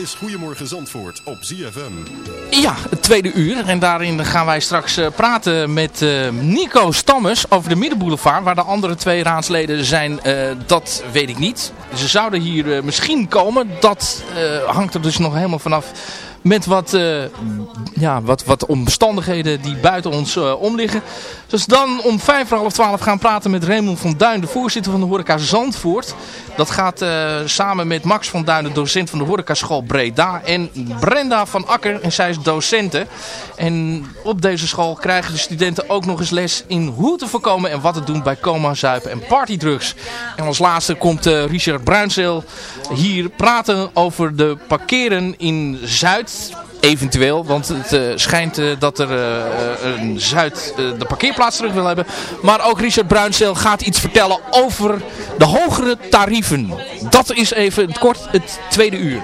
Is Goedemorgen Zandvoort op ZFM. Ja, het tweede uur. En daarin gaan wij straks uh, praten met uh, Nico Stammers over de Middenboulevard. Waar de andere twee raadsleden zijn, uh, dat weet ik niet. Ze zouden hier misschien komen. Dat hangt er dus nog helemaal vanaf met wat, uh, ja, wat, wat omstandigheden die buiten ons uh, omliggen. Dus dan om vijf voor half twaalf gaan praten met Raymond van Duin, de voorzitter van de horeca Zandvoort. Dat gaat samen met Max van Duin, de docent van de horecaschool Breda. En Brenda van Akker, en zij is docente. En op deze school krijgen de studenten ook nog eens les in hoe te voorkomen en wat te doen bij coma, zuipen en partydrugs. En als laatste komt Richard Bruinzeel hier praten over de parkeren in Zuid. Eventueel, want het uh, schijnt uh, dat er uh, een Zuid de parkeerplaats terug wil hebben. Maar ook Richard Bruinzeel gaat iets vertellen over de hogere tarieven. Dat is even kort het tweede uur.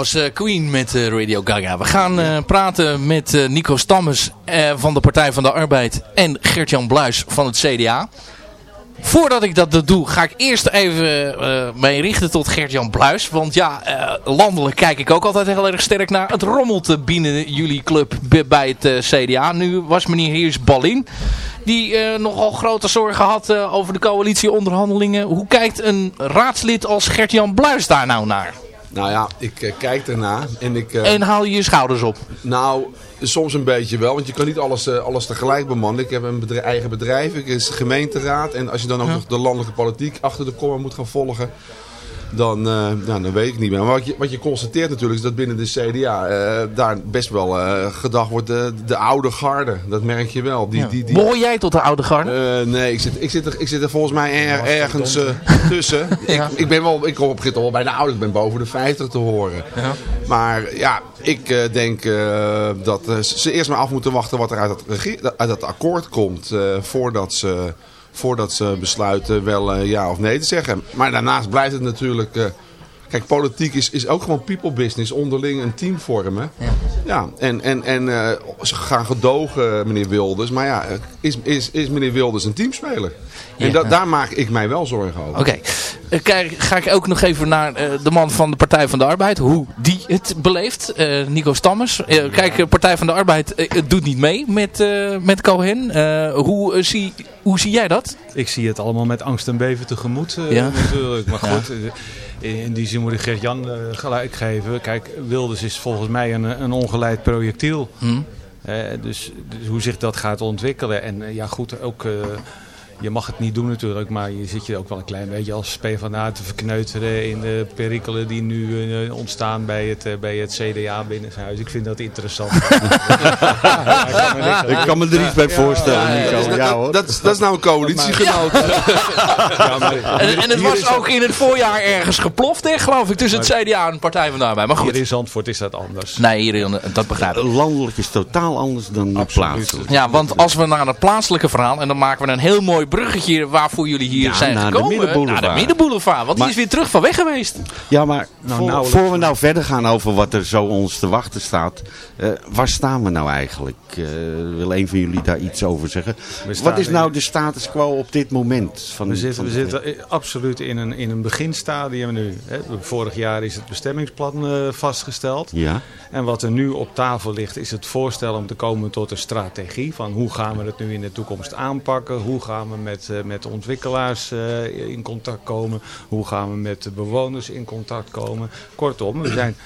Was uh, Queen met uh, Radio Gaga. We gaan uh, praten met Nico Stammes van de Partij van de Arbeid en Gert-Jan Bluis van het CDA. Voordat ik dat doe, ga ik eerst even uh, mij richten tot Gert-Jan Bluis. Want ja, landelijk kijk ik ook altijd heel erg sterk naar. Het rommelt binnen jullie club bij het CDA. Nu was meneer Heers Ballin, die nogal grote zorgen had over de coalitieonderhandelingen. Hoe kijkt een raadslid als Gert-Jan Bluis daar nou naar? Nou ja, ik kijk erna en ik... en haal je je schouders op? Nou, Soms een beetje wel, want je kan niet alles, uh, alles tegelijk bemannen. Ik heb een bedrijf, eigen bedrijf, ik is gemeenteraad. En als je dan ook nog de landelijke politiek achter de komma moet gaan volgen dan, uh, nou, dan weet ik niet meer. Maar wat je, wat je constateert natuurlijk is dat binnen de CDA uh, daar best wel uh, gedacht wordt de, de oude garde. Dat merk je wel. Die, ja. die, die, Behoor jij tot de oude garde? nee, ik zit, ik, zit er, ik zit er volgens mij er, ergens tussen. ja. ik, ik, ben wel, ik kom op wel bij de oude. Ik ben boven de 50 te horen. Ja. Maar ja, ik denk dat ze eerst maar af moeten wachten wat er uit dat, uit dat akkoord komt. voordat ze voordat ze besluiten wel uh, ja of nee te zeggen. Maar daarnaast blijft het natuurlijk... Kijk, politiek is, is ook gewoon people business. Onderling een team vormen. Ja, ja en, en, en uh, ze gaan gedogen, meneer Wilders. Maar ja, is, is, is meneer Wilders een teamspeler? En ja, da daar maak ik mij wel zorgen over. Oké. Okay. ga ik ook nog even naar de man van de Partij van de Arbeid. Hoe die het beleeft. Nico Stammers. kijk, Partij van de Arbeid het doet niet mee met, met Cohen. hoe zie hoe zie jij dat? Ik zie het allemaal met angst en beven tegemoet uh, ja. natuurlijk. Maar goed, in die zin moet ik Gert-Jan uh, gelijk geven. Kijk, Wilders is volgens mij een, een ongeleid projectiel. Hm. Dus, dus, hoe zich dat gaat ontwikkelen. En ja goed, ook je mag het niet doen natuurlijk, maar je zit je ook wel een klein beetje als PvdA te verkneuteren in de perikelen die nu uh, ontstaan bij het, uh, bij het CDA binnen zijn huis. Ik vind dat interessant. ik kan me er iets bij voorstellen, ja, Nico. Ja, hoor. Dat, dat, is nou een coalitiegenoot. en, en het was ook in het voorjaar ergens geploft, hè, geloof ik, tussen het CDA en de Partij van de Arbeid. Maar goed. Hier in Zandvoort is dat anders. Nee, hier in, dat begrijp ik. Landelijk is totaal anders dan plaatselijk. Ja, want als we naar het plaatselijke verhaal, en dan maken we een heel mooi bruggetje waarvoor jullie hier ja, zijn naar gekomen. De middenboulevard. Naar de middenboulevard. Want maar, die is weer terug van weg geweest. Ja, maar nou, voor, nou, voor we nou verder gaan over wat er zo ons te wachten staat. Uh, waar staan we nou eigenlijk? Uh, wil een van jullie daar iets over zeggen? Wat is nou de status quo op dit moment? Van, we zitten, we zitten absoluut in een, in een beginstadium nu. Hè. Vorig jaar is het bestemmingsplan uh, vastgesteld. Ja. En wat er nu op tafel ligt is het voorstel om te komen tot een strategie. Van hoe gaan we het nu in de toekomst aanpakken? Hoe gaan we met, uh, met ontwikkelaars uh, in contact komen? Hoe gaan we met de bewoners in contact komen? Kortom, we zijn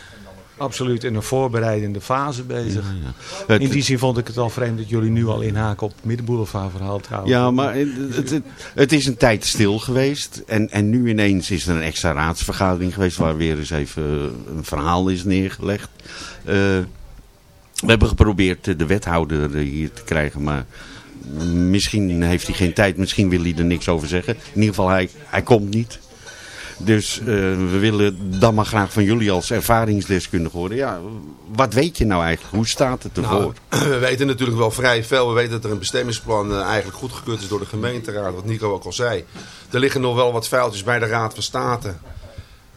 absoluut in een voorbereidende fase bezig. Ja, ja. In die zin vond ik het al vreemd dat jullie nu al inhaken op het Middenboulevard verhaal trouwens. Ja, maar het, het, het, is een tijd stil geweest. En, en nu ineens is er een extra raadsvergadering geweest waar weer eens even een verhaal is neergelegd. Uh, we hebben geprobeerd de wethouder hier te krijgen, maar misschien heeft hij geen tijd, misschien wil hij er niks over zeggen. In ieder geval, hij, hij komt niet. Dus uh, we willen dan maar graag van jullie als ervaringsdeskundige horen. Ja, wat weet je nou eigenlijk? Hoe staat het ervoor? Nou, we weten natuurlijk wel vrij veel. We weten dat er een bestemmingsplan uh, eigenlijk goedgekeurd is door de gemeenteraad. Wat Nico ook al zei. Er liggen nog wel wat vuiltjes bij de Raad van State.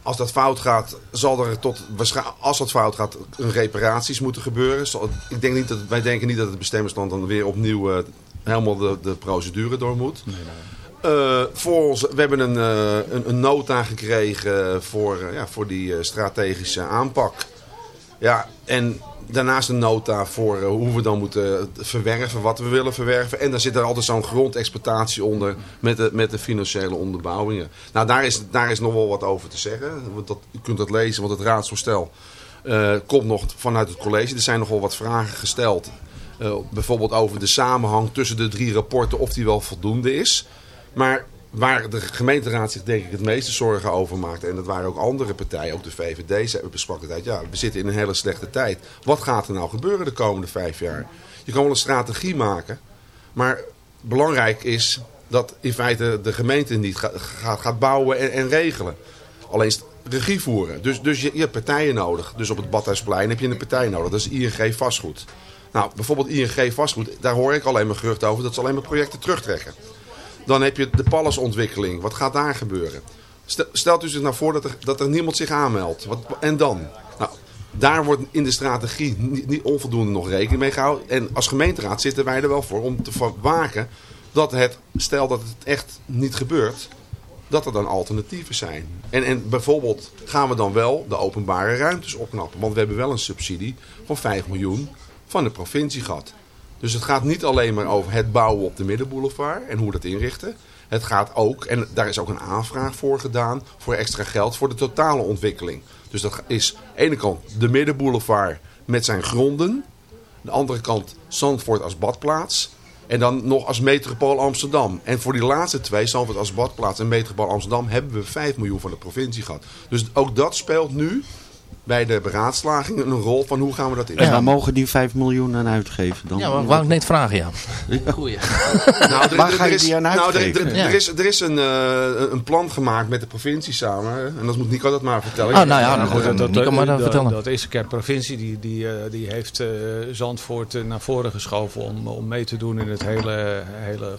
Als dat fout gaat, zal er tot, als dat fout gaat, reparaties moeten gebeuren. Ik denk niet dat, wij denken niet dat het bestemmingsplan dan weer opnieuw uh, helemaal de, de procedure door moet. Nee, nee. Uh, voor ons, we hebben een, uh, een, een, nota gekregen voor, uh, ja, voor die strategische aanpak. Ja, en daarnaast een nota voor hoe we dan moeten verwerven, wat we willen verwerven. En dan zit er altijd zo'n grondexploitatie onder met de, met de financiële onderbouwingen. Nou, daar is, daar is nog wel wat over te zeggen. Dat, u kunt dat lezen, want het raadsvoorstel komt nog vanuit het college. Er zijn nogal wat vragen gesteld. Bijvoorbeeld over de samenhang tussen de drie rapporten, of die wel voldoende is. Maar waar de gemeenteraad zich denk ik het meeste zorgen over maakte... en dat waren ook andere partijen, ook de VVD, besprak het uit... ja, we zitten in een hele slechte tijd. Wat gaat er nou gebeuren de komende vijf jaar? Je kan wel een strategie maken, maar belangrijk is dat in feite de gemeente niet gaat, gaat bouwen en, en regelen. Alleen regie voeren. Dus, dus je, je, hebt partijen nodig. Dus op het Badhuisplein heb je een partij nodig. Dat is ING Vastgoed. Nou, bijvoorbeeld ING Vastgoed, daar hoor ik alleen maar geruchten over... dat ze alleen maar projecten terugtrekken. Dan heb je de Pallas-ontwikkeling. Wat gaat daar gebeuren? Stelt u zich nou voor dat er, dat er niemand zich aanmeldt. Wat, en dan? Nou, daar wordt in de strategie niet, niet onvoldoende nog rekening mee gehouden. En als gemeenteraad zitten wij er wel voor om te waken dat het, stel dat het echt niet gebeurt, dat er dan alternatieven zijn. En, en bijvoorbeeld gaan we dan wel de openbare ruimtes opknappen. Want we hebben wel een subsidie van 5 miljoen van de provincie gehad. Dus het gaat niet alleen maar over het bouwen op de Middenboulevard en hoe dat inrichten. Het gaat ook, en daar is ook een aanvraag voor gedaan, voor extra geld voor de totale ontwikkeling. Dus dat is aan de ene kant de Middenboulevard met zijn gronden. De andere kant Zandvoort als badplaats. En dan nog als metropool Amsterdam. En voor die laatste twee, Zandvoort als badplaats en metropool Amsterdam, hebben we 5 miljoen van de provincie gehad. Dus ook dat speelt nu bij de beraadslaging een rol van hoe gaan we dat in. En waar mogen die 5 miljoen aan uitgeven dan? Ja, maar wou ik net vragen, ja. Goeie. Nou, er, Waar ga je is, die aan nou, er, uitgeven? er- Ja. er is, er is een, eh, een plan gemaakt met de provincie samen. En dat moet Nico dat maar vertellen. Oh, nou ja, nou goed, goed, Nico maar dan dat, vertellen. dat is de provincie die, die, eh, die heeft eh, Zandvoort naar voren geschoven om, om mee te doen in het hele, hele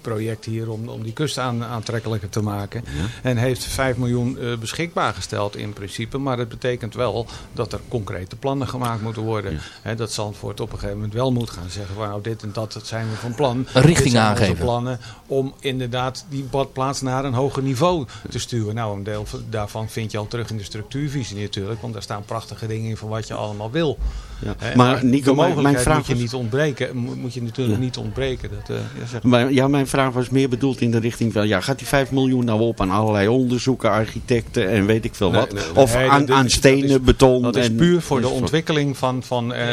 project hier om, om die kust aan, aantrekkelijker te maken. En heeft 5 miljoen eh, beschikbaar gesteld in principe. Maar dat betekent wel dat er concrete plannen gemaakt moeten worden. Hè, dat Zandvoort op een gegeven moment wel moet gaan zeggen van nou dit en dat, dat zijn we van plan. Een richting aangeven. plannen om inderdaad die badplaats naar een hoger niveau te sturen. Nou, een deel van- daarvan vind je al terug in de structuurvisie natuurlijk. Want daar staan prachtige dingen in van wat je allemaal wil. Ja. Maar Nico, de mijn, vraag moet je niet ontbreken. mo- Moet je natuurlijk niet ontbreken. Dat, eh, ja, maar, ja, mijn vraag was meer bedoeld in de richting van... Ja, gaat die 5 miljoen nou op aan allerlei onderzoeken, architecten en weet ik veel Nee, wat? nee, nee. Of Nee, aan, aan dat stenen, is- beton Dat is en- puur voor de ontwikkeling van, van, eh,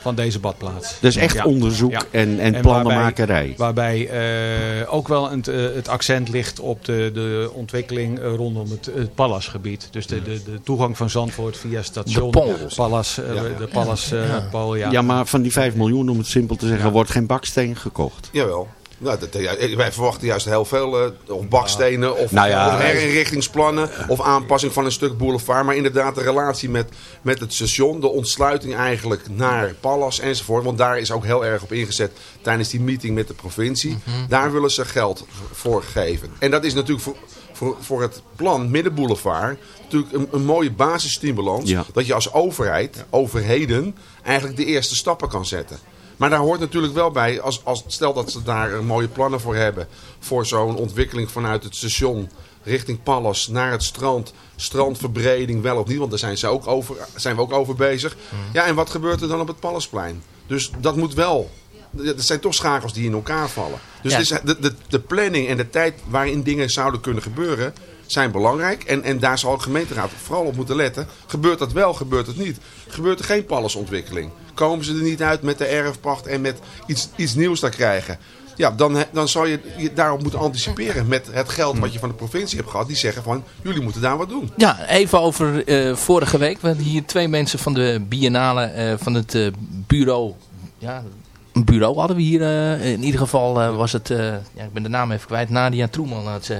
van deze badplaats. Dus echt Ja. onderzoek Ja. en, en, En plannenmakerij. Waarbij eh, ook wel het, eh, het accent ligt op de, de ontwikkeling rondom het, het Pallasgebied. Dus de, de, de toegang van Zandvoort via station De. Pallas, Ja. de Pallas eh, Pol, ja. Ja. maar van die 5 miljoen, om het simpel te zeggen, wordt geen baksteen gekocht. Jawel. Nou, dat, ja, wij verwachten juist heel veel, eh, of bakstenen, of, Nou ja, of herinrichtingsplannen, of aanpassing van een stuk boulevard. Maar inderdaad de relatie met, met het station, de ontsluiting eigenlijk naar Pallas enzovoort. Want daar is ook heel erg op ingezet tijdens die meeting met de provincie. Daar willen ze geld voor geven. En dat is natuurlijk voor, voor, voor het plan Middenboulevard natuurlijk een, een mooie basisstimulans. Ja. Dat je als overheid, overheden, eigenlijk de eerste stappen kan zetten. Maar daar hoort natuurlijk wel bij, als, als, stel dat ze daar mooie plannen voor hebben. Voor zo'n ontwikkeling vanuit het station richting Pallas naar het strand. Strandverbreding wel of niet, want daar zijn, ze ook over, zijn we ook over bezig. Ja, en wat gebeurt er dan op het Pallasplein? Dus dat moet wel. Het zijn toch schakels die in elkaar vallen. Dus Ja. de, de, de planning en de tijd waarin dingen zouden kunnen gebeuren zijn belangrijk. En, en daar zal de gemeenteraad vooral op moeten letten. Gebeurt dat wel, gebeurt het niet? Gebeurt er geen pallasontwikkeling? Komen ze er niet uit met de erfpacht en met iets, iets nieuws daar krijgen? Ja, dan, dan zou je, je daarop moeten anticiperen met het geld wat je van de provincie hebt gehad. Die zeggen van, jullie moeten daar wat doen. Ja, even over eh, vorige week. We hadden hier twee mensen van de biennale, eh, van het eh, bureau. Ja, een bureau hadden we hier. eh, in ieder geval eh, was het, eh, ja, ik ben de naam even kwijt, Nadia Troeman. Had ze,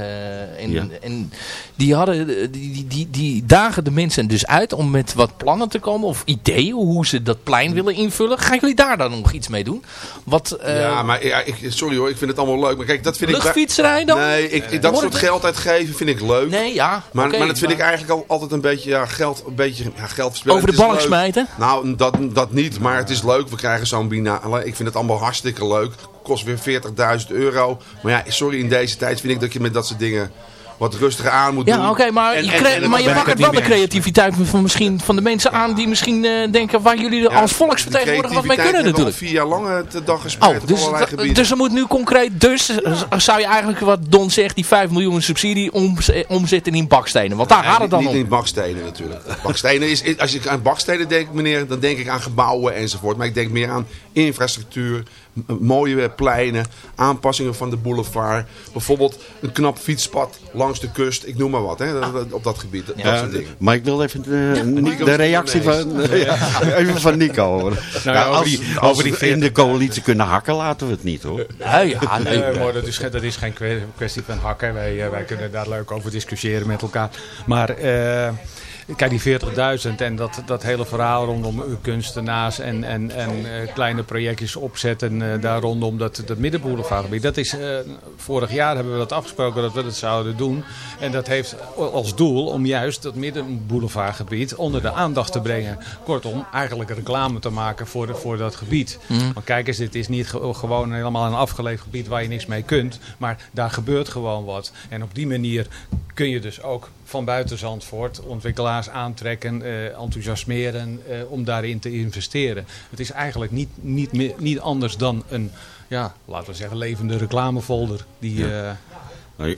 en, Ja. en die, hadden, die, die, die, die dagen de mensen dus uit om met wat plannen te komen. Of ideeën hoe ze dat plein willen invullen. Gaan jullie daar dan nog iets mee doen? Wat, ja, maar ja, ik, sorry hoor, ik vind het allemaal leuk. Maar kijk, dat vind ik... luchtfietserij dan? Nee, ik, dat soort geld uitgeven vind ik leuk. Nee, ja. Maar, maar dat vind maar ik eigenlijk al, altijd een beetje ja, geld, een beetje, ja, geld. Over de balk smijten? Nou, dat, dat niet. Maar het is leuk. We krijgen zo'n binale. Ik vind het allemaal hartstikke leuk. Kost weer 40.000 euro. Maar ja, sorry, in deze tijd vind ik dat je met dat soort dingen wat rustiger aan moet doen. Ja, oké, maar, En- je, en- en- maar je wakkert het wel niet de creativiteit van, misschien van de mensen aan die misschien eh, denken waar jullie er als volksvertegenwoordiger wat mee kunnen natuurlijk. vier jaar lang eh, de dag gespreid Oh, op dus, allerlei dus er moet nu concreet, dus eh, zou je eigenlijk wat Don zegt, die 5 miljoen subsidie omz- omzetten in bakstenen. Want daar gaat het dan niet om. in bakstenen natuurlijk. Bakstenen is, als ik aan bakstenen denk, meneer, dan denk ik aan gebouwen enzovoort. Maar ik denk meer aan infrastructuur, mooie pleinen, aanpassingen van de boulevard. Bijvoorbeeld een knap fietspad langs de kust, ik noem maar wat, hè, dat- dat- op dat gebied. Dat Ja, soort dingen. maar ik wil even de, reactie van, ja, even van Nico horen. over als die- als over die we in de coalitie kunnen hakken, laten we het niet hoor. Nee, ja, nee. Nee, maar dat is, dat is geen kwe- kwestie van hakken. Wij, eh, wij kunnen daar leuk over discussiëren met elkaar. Maar eh, kijk die 40.000 en dat, dat hele verhaal rondom kunstenaars en, en, en eh, kleine projectjes opzetten uh, daar rondom dat, dat middenboulevardgebied. Dat is, vorig jaar hebben we dat afgesproken dat we dat zouden doen. En dat heeft als doel om juist dat middenboulevardgebied onder de aandacht te brengen. Kortom, eigenlijk reclame te maken voor, de, voor dat gebied. Mm. Want kijk eens, dit is niet gewoon helemaal een afgeleefd gebied waar je niks mee kunt. Maar daar gebeurt gewoon wat. En op die manier kun je dus ook van buiten Zandvoort ontwikkelaars aantrekken, eh, enthousiasmeren eh, om daarin te investeren. Het is eigenlijk niet, niet, niet anders dan een, ja, laten we zeggen, levende reclamefolder die... Nou,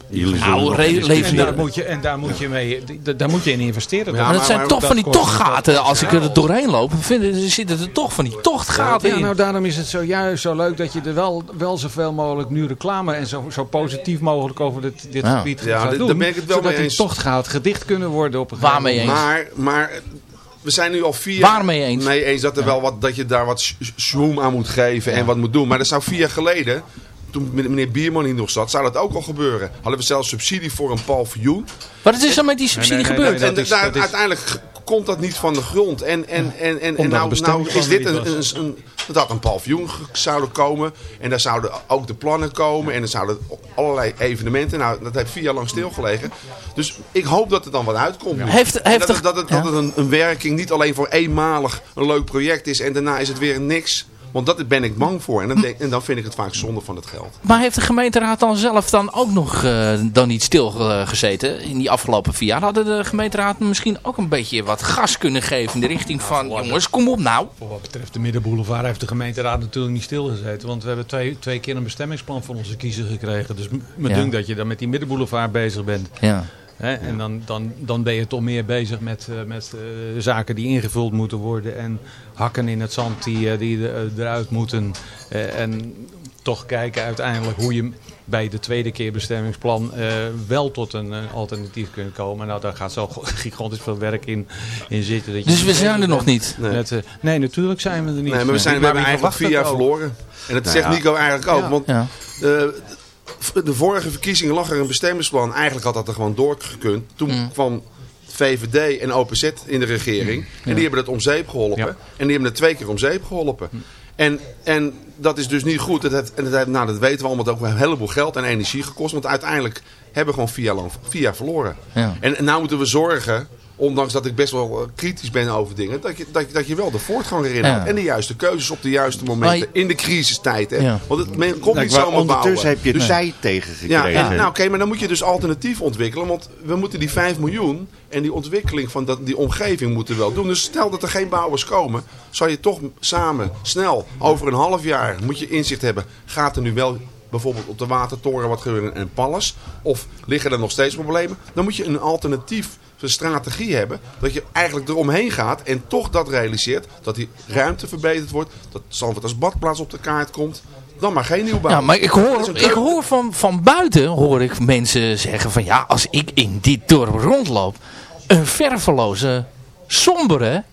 en daar moet je, en daar moet je, mee, daar moet je in investeren. Ja, maar dat zijn toch van die tochtgaten. Als ik er doorheen loop, vinden, zitten er toch van die tochtgaten ja, in. Nou, daarom is het zo juist zo leuk dat je er wel, wel zoveel mogelijk nu reclame en zo, zo positief mogelijk over dit, dit gebied gaat doen. Daar ben ik het wel zodat mee eens. die tochtgaten gedicht kunnen worden op een Waarmee eens? Maar, maar we zijn nu al vier Waarmee eens? mee eens dat, er wel wat, dat je daar wat zoom aan moet geven en wat moet doen. Maar dat zou vier jaar geleden toen meneer Bierman hier nog zat, zou dat ook al gebeuren. Hadden we zelfs subsidie voor een paviljoen. Wat is er met die subsidie gebeurd? en daar, uiteindelijk komt dat niet van de grond. En, en, en, en, en nou, nou is dit een, een, een, dat had een paviljoen zouden komen. En daar zouden ook de plannen komen. En er zouden allerlei evenementen. Nou, dat heeft vier jaar lang stilgelegen. Dus ik hoop dat er dan wat uitkomt. Heeft, heeft dat, dat, het, dat het een, een werking niet alleen voor eenmalig een leuk project is. En daarna is het weer niks. Want dat ben ik bang voor. En dan, denk, en dan vind ik het vaak zonde van het geld. Maar heeft de gemeenteraad dan zelf dan ook nog uh, dan niet stilgezeten in die afgelopen vier jaar? Hadden de gemeenteraad misschien ook een beetje wat gas kunnen geven in de richting van... jongens, kom op nou. Voor wat betreft de Middenboulevard heeft de gemeenteraad natuurlijk niet stilgezeten. Want we hebben twee, twee keer een bestemmingsplan van onze kiezer gekregen. Dus me ja. dunkt dat je dan met die Middenboulevard bezig bent. Ja. En dan, dan, dan ben je toch meer bezig met, uh, met uh, zaken die ingevuld moeten worden. En hakken in het zand die, uh, die eruit moeten. en toch kijken uiteindelijk hoe je bij de tweede keer bestemmingsplan wel tot een alternatief kunt komen. Nou, daar gaat zo gigantisch veel werk in, in zitten. Dat je dus we zijn er nog niet? Nee. Met, nee, natuurlijk zijn we er niet. Nee, maar we, zijn, we hebben eigenlijk vier jaar verloren. En dat nou zegt ja. Nico eigenlijk ook. Want ja de vorige verkiezingen lag er een bestemmingsplan. Eigenlijk had dat er gewoon doorgekund. Toen mm. kwam VVD en OPZ in de regering. En die hebben het om zeep geholpen. En die hebben het twee keer om zeep geholpen. En, en dat is dus niet goed. Dat, heeft, en dat, nou, dat weten we allemaal. Het ook een heleboel geld en energie gekost. Want uiteindelijk hebben we gewoon vier jaar, lang, vier jaar verloren. Ja. En, en nou moeten we zorgen ondanks dat ik best wel eh, kritisch ben over dingen, dat je, dat, dat je wel de voortgang erin ja. En de juiste keuzes op de juiste momenten. in de crisistijd. Hè. Want het men, komt niet zomaar Ondertussen heb je het zij tegen gekregen. Ja, nou oké, maar dan moet je dus alternatief ontwikkelen. Want we moeten die 5 miljoen en die ontwikkeling van dat, die omgeving moeten wel doen. Dus stel dat er geen bouwers komen, zou je toch samen, snel, over een half jaar, moet je inzicht hebben. Gaat er nu wel bijvoorbeeld op de Watertoren wat gebeuren en Pallas? Of liggen er nog steeds problemen? Dan moet je een alternatief een strategie hebben. Dat je eigenlijk eromheen gaat en toch dat realiseert. Dat die ruimte verbeterd wordt. Dat Zandvoort als badplaats op de kaart komt. Dan maar geen nieuwbouw. Ja, maar ik hoor, ik hoor van, van buiten hoor ik mensen zeggen van ja, als ik in dit dorp rondloop. Een verveloze, sombere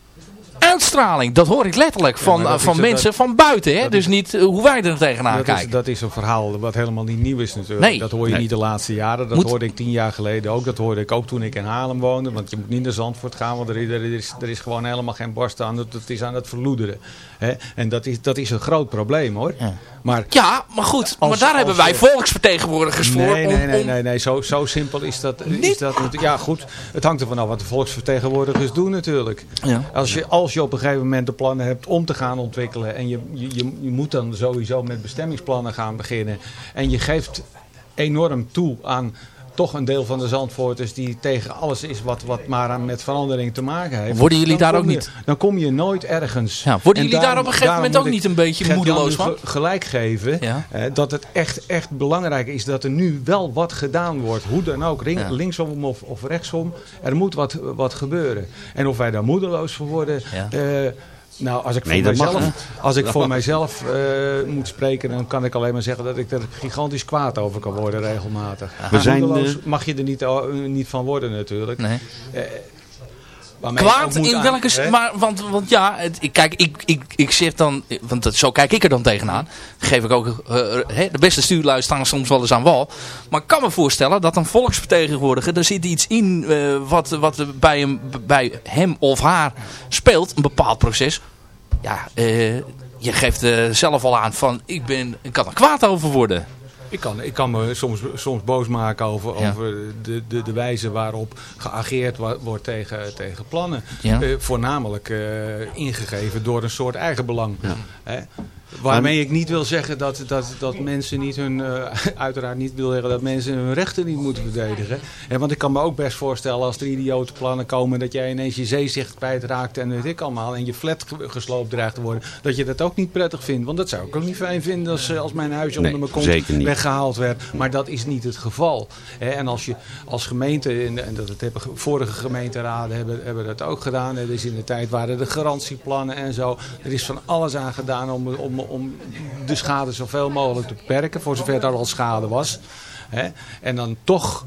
uitstraling. Dat hoor ik letterlijk van, ja, van mensen van buiten. Hè? Dus niet uh, hoe wij er tegenaan dat kijken. Is, dat is een verhaal wat helemaal niet nieuw is natuurlijk. Nee. Dat hoor je nee. niet de laatste jaren. Dat moet... hoorde ik tien jaar geleden ook. Dat hoorde ik ook toen ik in Haarlem woonde. Want je moet niet naar Zandvoort gaan. Want er, er, is, er is gewoon helemaal geen borst aan. Het is aan het verloederen. Hè? En dat is, dat is een groot probleem hoor. Ja, maar, ja, maar goed. Als, maar daar hebben wij volksvertegenwoordigers voor. Nee, nee, nee. nee, nee. Zo, zo simpel is dat, is dat. Ja goed. Het hangt ervan af wat de volksvertegenwoordigers doen natuurlijk. Ja. Als, je, als je op een gegeven moment de plannen hebt om te gaan ontwikkelen. En je, je, je moet dan sowieso met bestemmingsplannen gaan beginnen. En je geeft enorm toe aan toch een deel van de Zandvoorters die tegen alles is wat, wat maar met verandering te maken heeft. Worden jullie daar ook niet? Dan kom je nooit ergens. Ja, worden jullie daar, op een gegeven moment ook niet een beetje moedeloos van? gelijk geven ja. eh, dat het echt, echt belangrijk is dat er nu wel wat gedaan wordt. Hoe dan ook, ring, ja. linksom of, of rechtsom. Er moet wat, wat gebeuren. En of wij daar moedeloos voor worden... Uh, nou, als ik voor mijzelf, als ik voor mijzelf uh, moet spreken, dan kan ik alleen maar zeggen dat ik er gigantisch kwaad over kan worden regelmatig. We zijn, uh, mag je er niet, uh, niet van worden natuurlijk. Nee. Kwaad in welke... Maar, want, want ja, het, ik- kijk, ik, ik, ik zeg dan... Want dat, zo kijk ik er dan tegenaan. Geef ik ook... eh, de beste stuurlui staan soms wel eens aan wal. Maar ik kan me voorstellen dat een volksvertegenwoordiger... Er zit iets in eh, wat, wat bij hem, bij hem of haar speelt. Een bepaald proces. Ja, eh, je geeft zelf al aan van... Ik, ben, ik kan er kwaad over worden. Ik kan, ik kan me soms, soms boos maken over, Ja. over de, de, de wijze waarop geageerd wordt tegen, tegen plannen. Ja. Eh, voornamelijk eh, ingegeven door een soort eigenbelang. Hè? Waarmee ik niet wil zeggen dat, dat, dat mensen niet hun, eh, uiteraard niet wil zeggen dat mensen hun rechten niet moeten verdedigen. Hè, want ik kan me ook best voorstellen als er idiote plannen komen dat jij ineens je zeezicht kwijtraakt en weet ik allemaal. En je flat ge- gesloopt dreigt te worden. Dat je dat ook niet prettig vindt. Want dat zou ik ook niet fijn vinden als, eh, als mijn huisje Nee, onder mijn kont weggehaald werd. Maar dat is niet het geval. En als je als gemeente, en en dat het hebben ge- vorige gemeenteraden hebben, hebben dat ook gedaan. Het is in de tijd waren de garantieplannen en zo. Er is van alles aan gedaan om, om, om de schade zoveel mogelijk te beperken. Voor zover er al schade was. Hè. En dan toch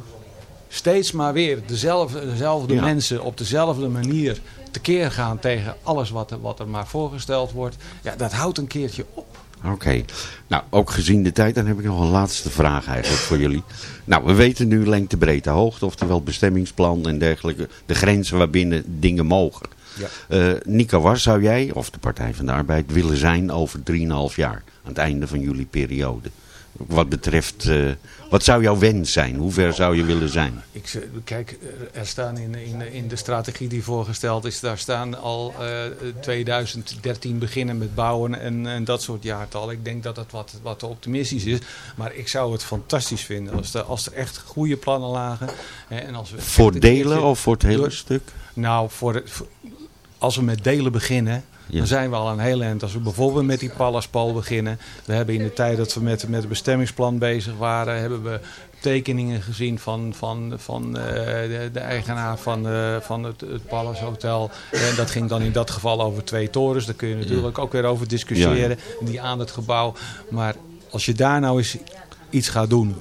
steeds maar weer dezelfde, dezelfde Ja. mensen op dezelfde manier tekeer gaan tegen alles wat er, wat er maar voorgesteld wordt. Ja, dat houdt een keertje op. Oké. Nou, ook gezien de tijd, dan heb ik nog een laatste vraag eigenlijk voor jullie. Nou, we weten nu lengte, breedte, hoogte, oftewel bestemmingsplan en dergelijke. De grenzen waarbinnen dingen mogen. Ja. Eh, Nico, waar zou jij, of de Partij van de Arbeid, willen zijn over 3,5 jaar? Aan het einde van jullie periode. Wat betreft, eh, wat zou jouw wens zijn? Hoe ver zou je willen zijn? Ik, kijk, er- er staan in, in, in de strategie die voorgesteld is, daar staan al eh, 2013 beginnen met bouwen en, en dat soort jaartallen. Ik denk dat dat wat, wat te optimistisch is. Maar ik zou het fantastisch vinden als, er- als er echt goede plannen lagen. Hè, en als we Voor delen of voor het hele door- stuk? Nou, voor het, voor- als we met delen beginnen, Ja. dan zijn we al een heel eind. Als we bijvoorbeeld met die Pallaspal beginnen. We hebben in de tijd dat we met, met het bestemmingsplan bezig waren, hebben we tekeningen gezien van, van, van eh, de, de eigenaar van, eh, van het, het Palace Hotel. En dat ging dan in dat geval over twee torens. Daar kun je natuurlijk ook weer over discussiëren. Die aan het gebouw. Maar als je daar nou eens iets gaat doen.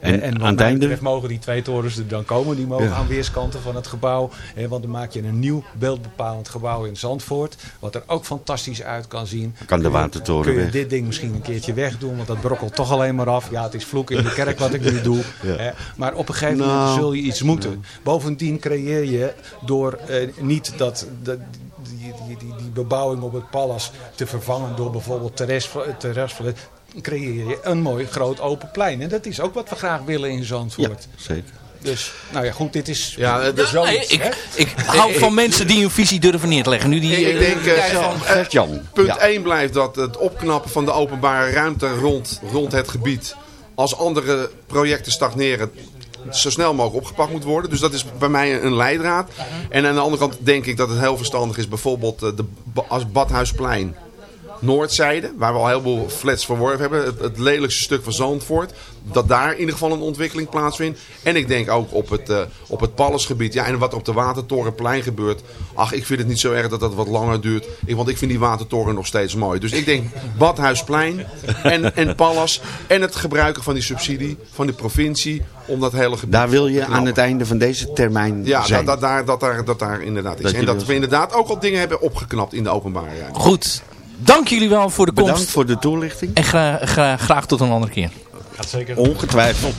En En, en aan het einde- mogen die twee torens er dan komen. Die mogen Ja. aan weerskanten van het gebouw. Hè, want dan maak je een nieuw beeldbepalend gebouw in Zandvoort. Wat er ook fantastisch uit kan zien. Kan de Kun je- watertoren Kun je dit ding misschien een keertje wegdoen. Want dat brokkelt toch alleen maar af. Ja, het is vloek in de kerk wat ik nu doe. Ja. Hè, maar op een gegeven Nou, moment zul je iets moeten. Bovendien creëer je door eh, niet dat... dat die, die, die, die bebouwing op het palace te vervangen door bijvoorbeeld terras, terras creëer je een mooi groot open plein. En dat is ook wat we graag willen in Ja, Zandvoort. zeker. Dus, nou ja, goed, dit is Ja, het is zoiets, Nee, hè? ik, ik hou van mensen die hun visie durven neer te leggen. Nu die, Ik, ik eh, denk, eh, van- Gert-Jan. Punt Ja. 1 blijft dat het opknappen van de openbare ruimte rond, rond het gebied. Als andere projecten stagneren, zo snel mogelijk opgepakt moet worden. Dus dat is bij mij een leidraad. En aan de andere kant denk ik dat het heel verstandig is. Bijvoorbeeld eh, de, als Badhuisplein. Noordzijde, waar we al heel veel flats verworven hebben. Het, het lelijkste stuk van Zandvoort. Dat daar in ieder geval een ontwikkeling plaatsvindt. En ik denk ook op het, eh op het Pallesgebied. Ja, en wat op de Watertorenplein gebeurt. Ach, ik vind het niet zo erg dat dat wat langer duurt. Ik, want ik vind die Watertoren nog steeds mooi. Dus ik denk Badhuisplein en, en Pallas. En het gebruiken van die subsidie van de provincie. Om dat hele gebied Daar wil je aan het einde van deze termijn Ja, zijn. dat, dat, daar, dat, daar, dat daar inderdaad is. Dat en dat dus- we inderdaad ook al dingen hebben opgeknapt in de openbare ruimte. Goed. Dank jullie wel voor de Bedankt komst. voor de toelichting. En gra- gra- graag tot een andere keer. Ongetwijfeld.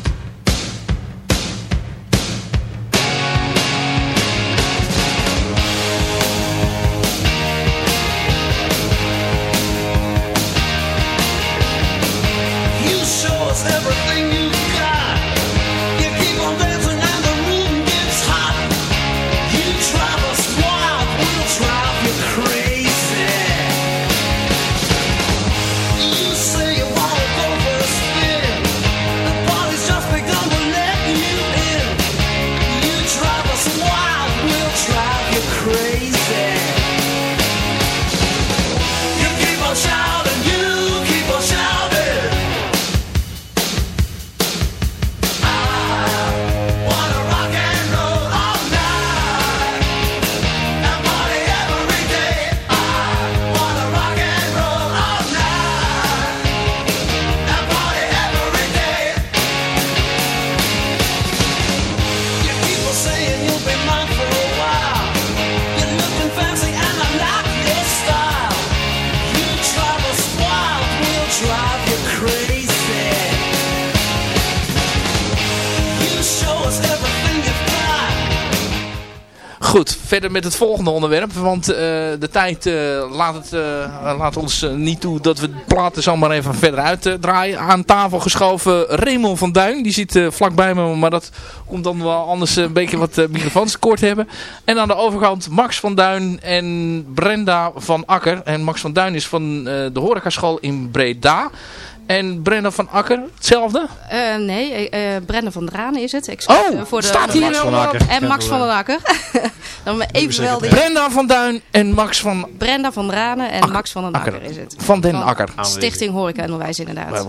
Goed, verder met het volgende onderwerp. Want eh, de tijd eh, laat, het, eh, laat ons niet toe dat we de platen zomaar even verder uitdraaien. Aan tafel geschoven Raymond van Duin. Die zit vlakbij me, maar dat komt dan wel anders een beetje wat microfoons tekort hebben. En aan de overkant Max van Duin en Brenda van Akker. En Max van Duin is van de horecaschool in Breda. En Brenda van Akker, hetzelfde? Eh, nee, eh eh, Brenda van Dranen is het. Excuus, Oh, voor de, staat hier Max van Akker. En Max van den Akker. Dan maar even zeker wel de Brenda van Duin en Max van, Brenda van Dranen en Akker. Max van den Akker. Akker is het. van den Van Akker. Stichting Horeca en Onderwijs inderdaad.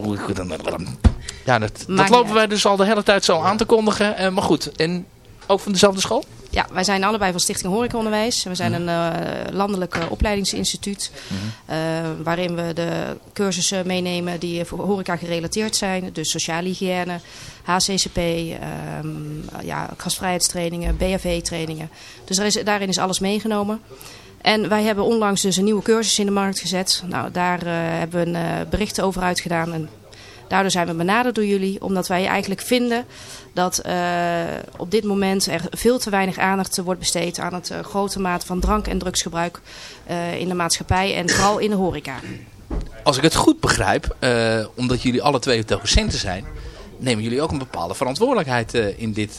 Ja, dat, dat lopen wij dus al de hele tijd zo aan te kondigen. Maar goed, en ook van dezelfde school? Ja, wij zijn allebei van Stichting Horecaonderwijs. We zijn een eh, landelijk eh, opleidingsinstituut. eh, waarin we de cursussen meenemen die voor horeca gerelateerd zijn. Dus sociale hygiëne, HCCP, ehm, ja, gastvrijheidstrainingen, BHV-trainingen. Dus daar is, daarin is alles meegenomen. En wij hebben onlangs dus een nieuwe cursus in de markt gezet. Nou, daar hebben we een bericht over uitgedaan. En daardoor zijn we benaderd door jullie. Omdat wij eigenlijk vinden dat eh, op dit moment er veel te weinig aandacht wordt besteed aan het eh, grote mate van drank- en drugsgebruik eh, in de maatschappij en vooral in de horeca. Als ik het goed begrijp, omdat jullie alle twee docenten zijn, nemen jullie ook een bepaalde verantwoordelijkheid in, dit,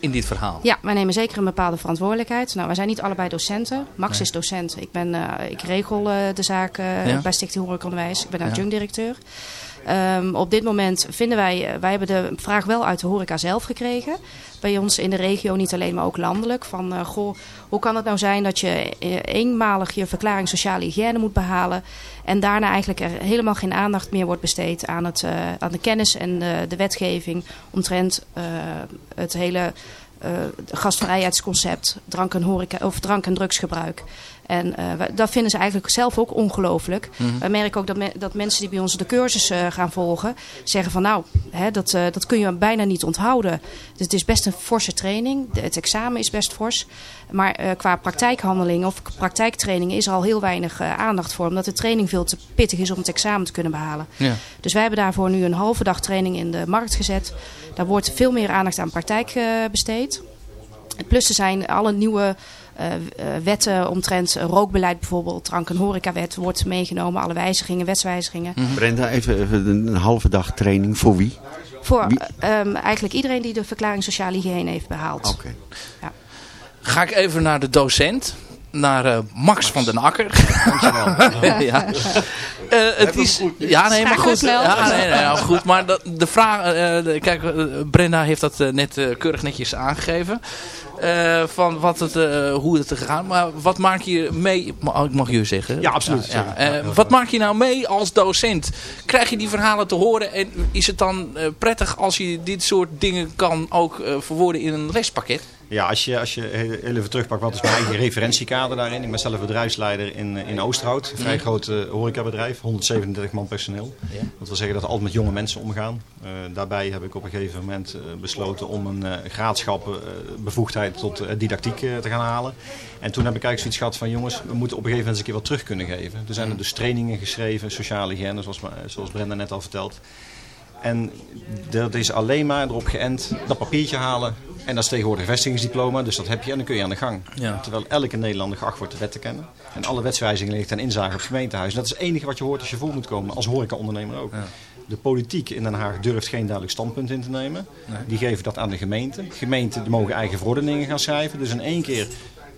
in dit verhaal. Ja, wij nemen zeker een bepaalde verantwoordelijkheid. Nou, wij zijn niet allebei docenten. Max is docent. Ik, ben, ik regel de zaak Ja. bij Stichting Horecaonderwijs. Ik ben Ja. Ehm, op dit moment vinden wij, eh, wij hebben de vraag wel uit de horeca zelf gekregen. Bij ons in de regio, niet alleen, maar ook landelijk. Van, eh, goh, hoe kan het nou zijn dat je eh, eenmalig je verklaring sociale hygiëne moet behalen. En daarna eigenlijk er helemaal geen aandacht meer wordt besteed aan, het, aan de kennis en de, wetgeving omtrent het hele gastvrijheidsconcept, drank en, horeca, of drank en drugsgebruik. En wij- dat vinden ze eigenlijk zelf ook ongelooflijk. Wij merken ook dat, me- dat mensen die bij ons de cursus eh, gaan volgen, zeggen van nou, hè, dat, eh, dat kun je bijna niet onthouden. Dus het is best een forse training. De- het examen is best fors. Maar qua praktijkhandelingen of praktijktrainingen is er al heel weinig aandacht voor. Omdat de training veel te pittig is om het examen te kunnen behalen. Ja. Dus wij hebben daarvoor nu een halve dag training in de markt gezet. Daar wordt veel meer aandacht aan praktijk besteed. Plus er zijn alle nieuwe wetten omtrent eh, rookbeleid bijvoorbeeld. Drank- en horecawet wordt meegenomen. Alle wijzigingen, wetswijzigingen. Brenda, even, even een halve dag training voor wie? Voor Wie- eh, ehm, eigenlijk iedereen die de verklaring sociale hygiëne heeft behaald. Oké. Ga ik even naar de docent. Naar eh, Max van den Akker. ja. Eh, het is, ja, nee, maar goed. snel. Ja, nee, nee, ja, goed. Maar dat, de vraag... eh, de- kijk, Brenda heeft dat net keurig netjes aangegeven. Eh, van wat het, eh, hoe het er gaat. Maar wat maak je mee... ma- Ik mag je zeggen. Ja, absoluut. Ja, ja. Eh, wat maak je nou mee als docent? Krijg je die verhalen te horen? En is het dan eh, prettig als je dit soort dingen kan ook eh, verwoorden in een lespakket? Ja, als je, als je heel even terugpakt, wat is mijn eigen referentiekader daarin? Ik ben zelf bedrijfsleider in, eh, in Oosterhout. Een vrij groot eh, horecabedrijf, 137 man personeel. Dat wil zeggen dat we altijd met jonge mensen omgaan. Eh, daarbij heb ik op een gegeven moment besloten om een graadschap bevoegdheid tot didactiek te gaan halen. En toen heb ik eigenlijk zoiets gehad van jongens, we moeten op een gegeven moment eens een keer wat terug kunnen geven. Er zijn er dus trainingen geschreven, sociale hygiëne, zoals, zoals Brenda net al vertelt. En dat is alleen maar erop geënt dat papiertje halen. En dat is tegenwoordig een vestigingsdiploma, dus dat heb je en dan kun je aan de gang. Ja. Terwijl elke Nederlander geacht wordt de wet te kennen. En alle wetswijzigingen liggen ten inzage op het gemeentehuis. En dat is het enige wat je hoort als je voor moet komen, als horecaondernemer ook. De politiek in Den Haag durft geen duidelijk standpunt in te nemen. Die geven dat aan de gemeente. Gemeenten mogen eigen verordeningen gaan schrijven. Dus in één keer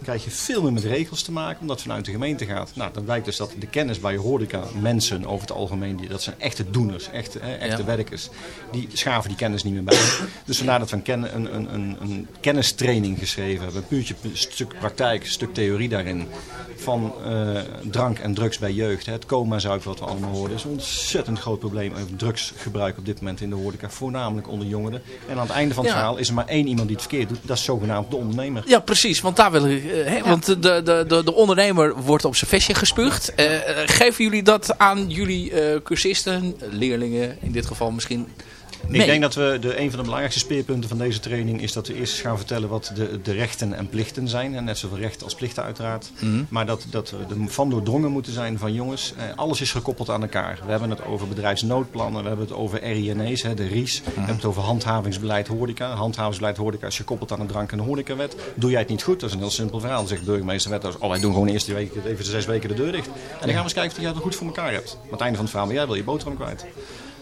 krijg je veel meer met regels te maken, omdat het vanuit de gemeente gaat. Nou, dan blijkt dus dat de kennis bij horeca mensen over het algemeen, die, dat zijn echte doeners, echte, hè, echte Ja. werkers, die schaven die kennis niet meer bij. Dus vandaar dat we een, een, een, een, een kennistraining geschreven hebben, een puurtje een stuk praktijk, een stuk theorie daarin, van eh, drank en drugs bij jeugd. Hè. Het coma-zuiver wat we allemaal horen, is een ontzettend groot probleem, eh, drugsgebruik op dit moment in de horeca, voornamelijk onder jongeren. En aan het einde van het Ja. verhaal is er maar één iemand die het verkeerd doet, dat is zogenaamd de ondernemer. Ja, precies. Want daar wil ik. Eh, hè, Want de, de, de, de ondernemer wordt op zijn vestje gespuugd. Eh, eh, geven jullie dat aan jullie cursisten, leerlingen in dit geval misschien Ik denk dat we de, een van de belangrijkste speerpunten van deze training is dat we eerst gaan vertellen wat de, de rechten en plichten zijn. En net zoveel rechten als plichten uiteraard. Mhm. Maar dat, dat we ervan doordrongen moeten zijn van jongens, eh, alles is gekoppeld aan elkaar. We hebben het over bedrijfsnoodplannen, we hebben het over RINE's, hè, de RIS. We hebben het over handhavingsbeleid horeca. Handhavingsbeleid horeca is gekoppeld aan de drank- en de horecawet. Doe jij het niet goed, dat is een heel simpel verhaal. Dan zegt de burgemeester wethouders, oh wij doen gewoon de eerste week, even de zes weken de deur dicht. En dan gaan we eens kijken of jij het goed voor elkaar hebt. Maar aan het einde van het verhaal, maar jij wil je boterham kwijt.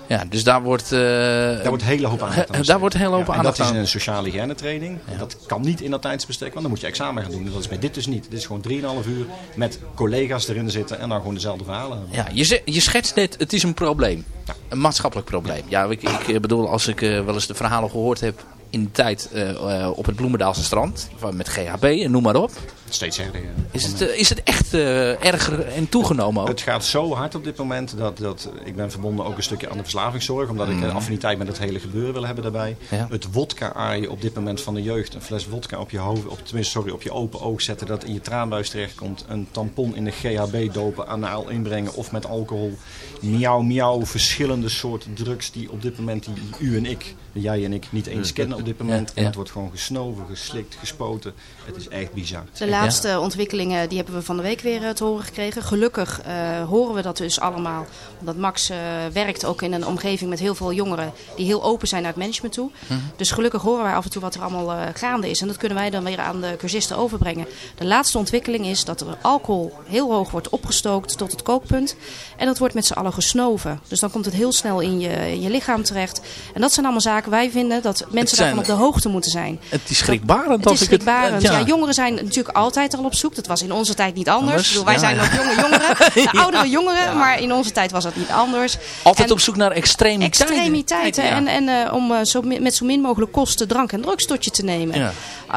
Ja, dus daar wordt... eh, Daar wordt een hele hoop aandacht aan Daar wordt een hele hoop Ja, en dat is een sociale hygiëne training. Dat kan niet in dat tijdsbestek, want dan moet je examen gaan doen. Dus dat is bij dit dus niet. Dit is gewoon 3,5 uur met collega's erin zitten en dan gewoon dezelfde verhalen. Ja, je, je schetst net, het is een probleem. Een maatschappelijk probleem. Ja, ik, ik bedoel, als ik eh, wel eens de verhalen gehoord heb in de tijd eh, op het Bloemendaalse strand, van, met GHB en noem maar op. Steeds erger. ja. Is het, eh, is het echt eh, erger en toegenomen ook? Het gaat zo hard op dit moment dat, dat ik ben verbonden ook een stukje aan de verslavingszorg. Omdat ik Mhm. een affiniteit met het hele gebeuren wil hebben daarbij. Ja. Het wodka aaien op dit moment van de jeugd. Een fles wodka op je hoofd, op, tenminste sorry, op je open oog zetten. Dat in je traanbuis terechtkomt. Een tampon in de GHB dopen, anaal inbrengen of met alcohol. Miauw, miauw, verschillende soorten drugs die op dit moment die u en ik, jij en ik, niet eens kennen op dit moment. Ja, En ja. het wordt gewoon gesnoven, geslikt, gespoten. Het is echt bizar. Laatste ontwikkelingen die hebben we van de week weer eh, te horen gekregen. Gelukkig eh, horen we dat dus allemaal. Omdat Max eh, werkt ook in een omgeving met heel veel jongeren die heel open zijn naar het management toe. Dus gelukkig horen wij af en toe wat er allemaal gaande is. En dat kunnen wij dan weer aan de cursisten overbrengen. De laatste ontwikkeling is dat er alcohol heel hoog wordt opgestookt tot het kookpunt. En dat wordt met z'n allen gesnoven. Dus dan komt het heel snel in je, in je lichaam terecht. En dat zijn allemaal zaken wij vinden dat mensen zijn- daarvan op de hoogte moeten zijn. Het is schrikbarend. Het ik het- ja. ja. jongeren zijn natuurlijk altijd al op zoek. Dat was in onze tijd niet anders. Bedoel, wij ja, zijn ja. nog jonge jongeren, de oudere jongeren, maar in onze tijd was dat niet anders. Altijd En op zoek naar extremiteiten. extremiteiten Ja. en, en eh, om eh, zo, min- met zo min mogelijk kosten drank en drugs tot je te nemen. Ja.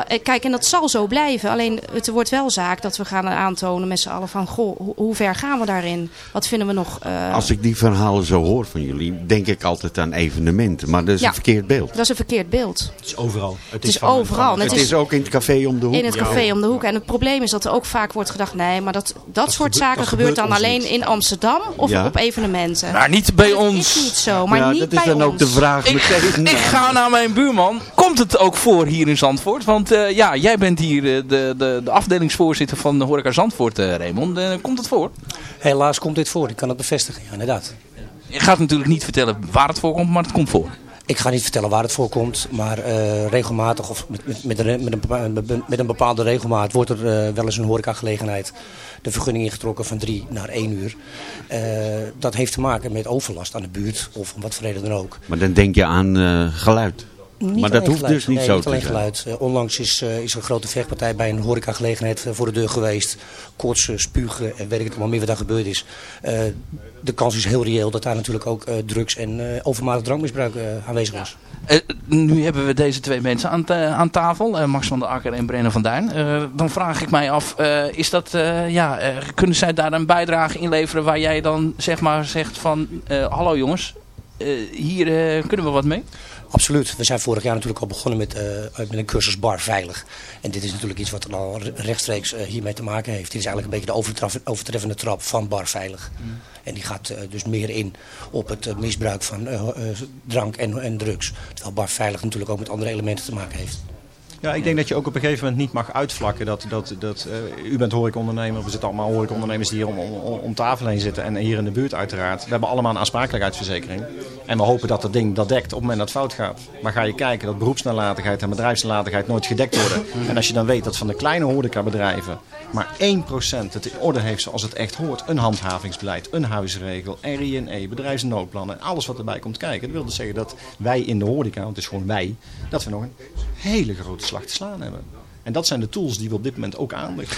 Eh, Kijk, en dat zal zo blijven. Alleen het wordt wel zaak dat we gaan aantonen met z'n allen van... Goh, hoe, hoe ver gaan we daarin? Wat vinden we nog... eh, Als ik die verhalen zo hoor van jullie, denk ik altijd aan evenementen. Maar dat is Ja. een verkeerd beeld. Dat is een verkeerd beeld. Het is overal. Het, is van- overal. het Het is ook in het café om de hoek. In het café om de hoek. En het probleem is dat er ook vaak wordt gedacht... nee, maar dat, dat, soort zaken dat gebeurt dan alleen niet. in Amsterdam of Ja. op evenementen. Maar niet bij dat ons. is niet zo, maar ja, niet dat bij is dan ons. ook de vraag Ik, meteen. ik ga naar mijn buurman. Komt het ook voor hier in Zandvoort? Want eh, ja, jij bent hier eh, de, de, de afdelingsvoorzitter van de Horeca Zandvoort, eh, Raymond. Komt het voor? Helaas komt dit voor, ik kan het bevestigen, ja, inderdaad. Je gaat natuurlijk niet vertellen waar het voorkomt, maar het komt voor. Ik ga niet vertellen waar het voorkomt, maar eh, regelmatig of met, met, een, met, een, met een bepaalde regelmaat wordt er eh, wel eens een horecagelegenheid de vergunning ingetrokken van drie naar één uur. Eh, dat heeft te maken met overlast aan de buurt of om wat voor reden dan ook. Maar dan denk je aan geluid. Niet maar dat hoeft geluid. dus niet nee, zo niet te alleen geluid. Eh, onlangs is, eh, is er een grote vechtpartij bij een horecagelegenheid eh, voor de deur geweest. Kotsen, spugen en weet ik het allemaal meer wat daar gebeurd is. Eh, de kans is heel reëel dat daar natuurlijk ook eh, drugs en eh, overmatig drankmisbruik eh, aanwezig was. Eh, nu hebben we deze twee mensen aan, aan tafel, eh, Max van der Akker en Brenner van Duin. Eh, dan vraag ik mij af, eh, is dat, eh, ja, kunnen zij daar een bijdrage in leveren waar jij dan zeg maar zegt van, eh, hallo jongens, eh, hier eh, kunnen we wat mee? Absoluut. We zijn vorig jaar natuurlijk al begonnen met, eh, met een cursus Bar Veilig. En dit is natuurlijk iets wat er al re- rechtstreeks eh, hiermee te maken heeft. Dit is eigenlijk een beetje de overtreffende trap van Bar Veilig. En die gaat eh, dus meer in op het misbruik van drank en, en drugs. Terwijl Bar Veilig natuurlijk ook met andere elementen te maken heeft. Ja, ik denk dat je ook op een gegeven moment niet mag uitvlakken. Dat, dat, dat, eh, u bent horecaondernemer, we zitten allemaal horecaondernemers die hier om, om, tafel heen zitten. En hier in de buurt uiteraard. We hebben allemaal een aansprakelijkheidsverzekering. En we hopen dat dat ding dat dekt op het moment dat fout gaat. Maar ga je kijken dat beroepsnalatigheid en bedrijfsnalatigheid nooit gedekt worden. En als je dan weet dat van de kleine horecabedrijven maar 1% het in orde heeft zoals het echt hoort. Een handhavingsbeleid, een huisregel, RINE, bedrijfsnoodplannen en alles wat erbij komt kijken. Dat wil dus zeggen dat wij in de horeca, want het is gewoon wij, dat we nog een hele grote slag te slaan hebben. En dat zijn de tools die we op dit moment ook aanreiken.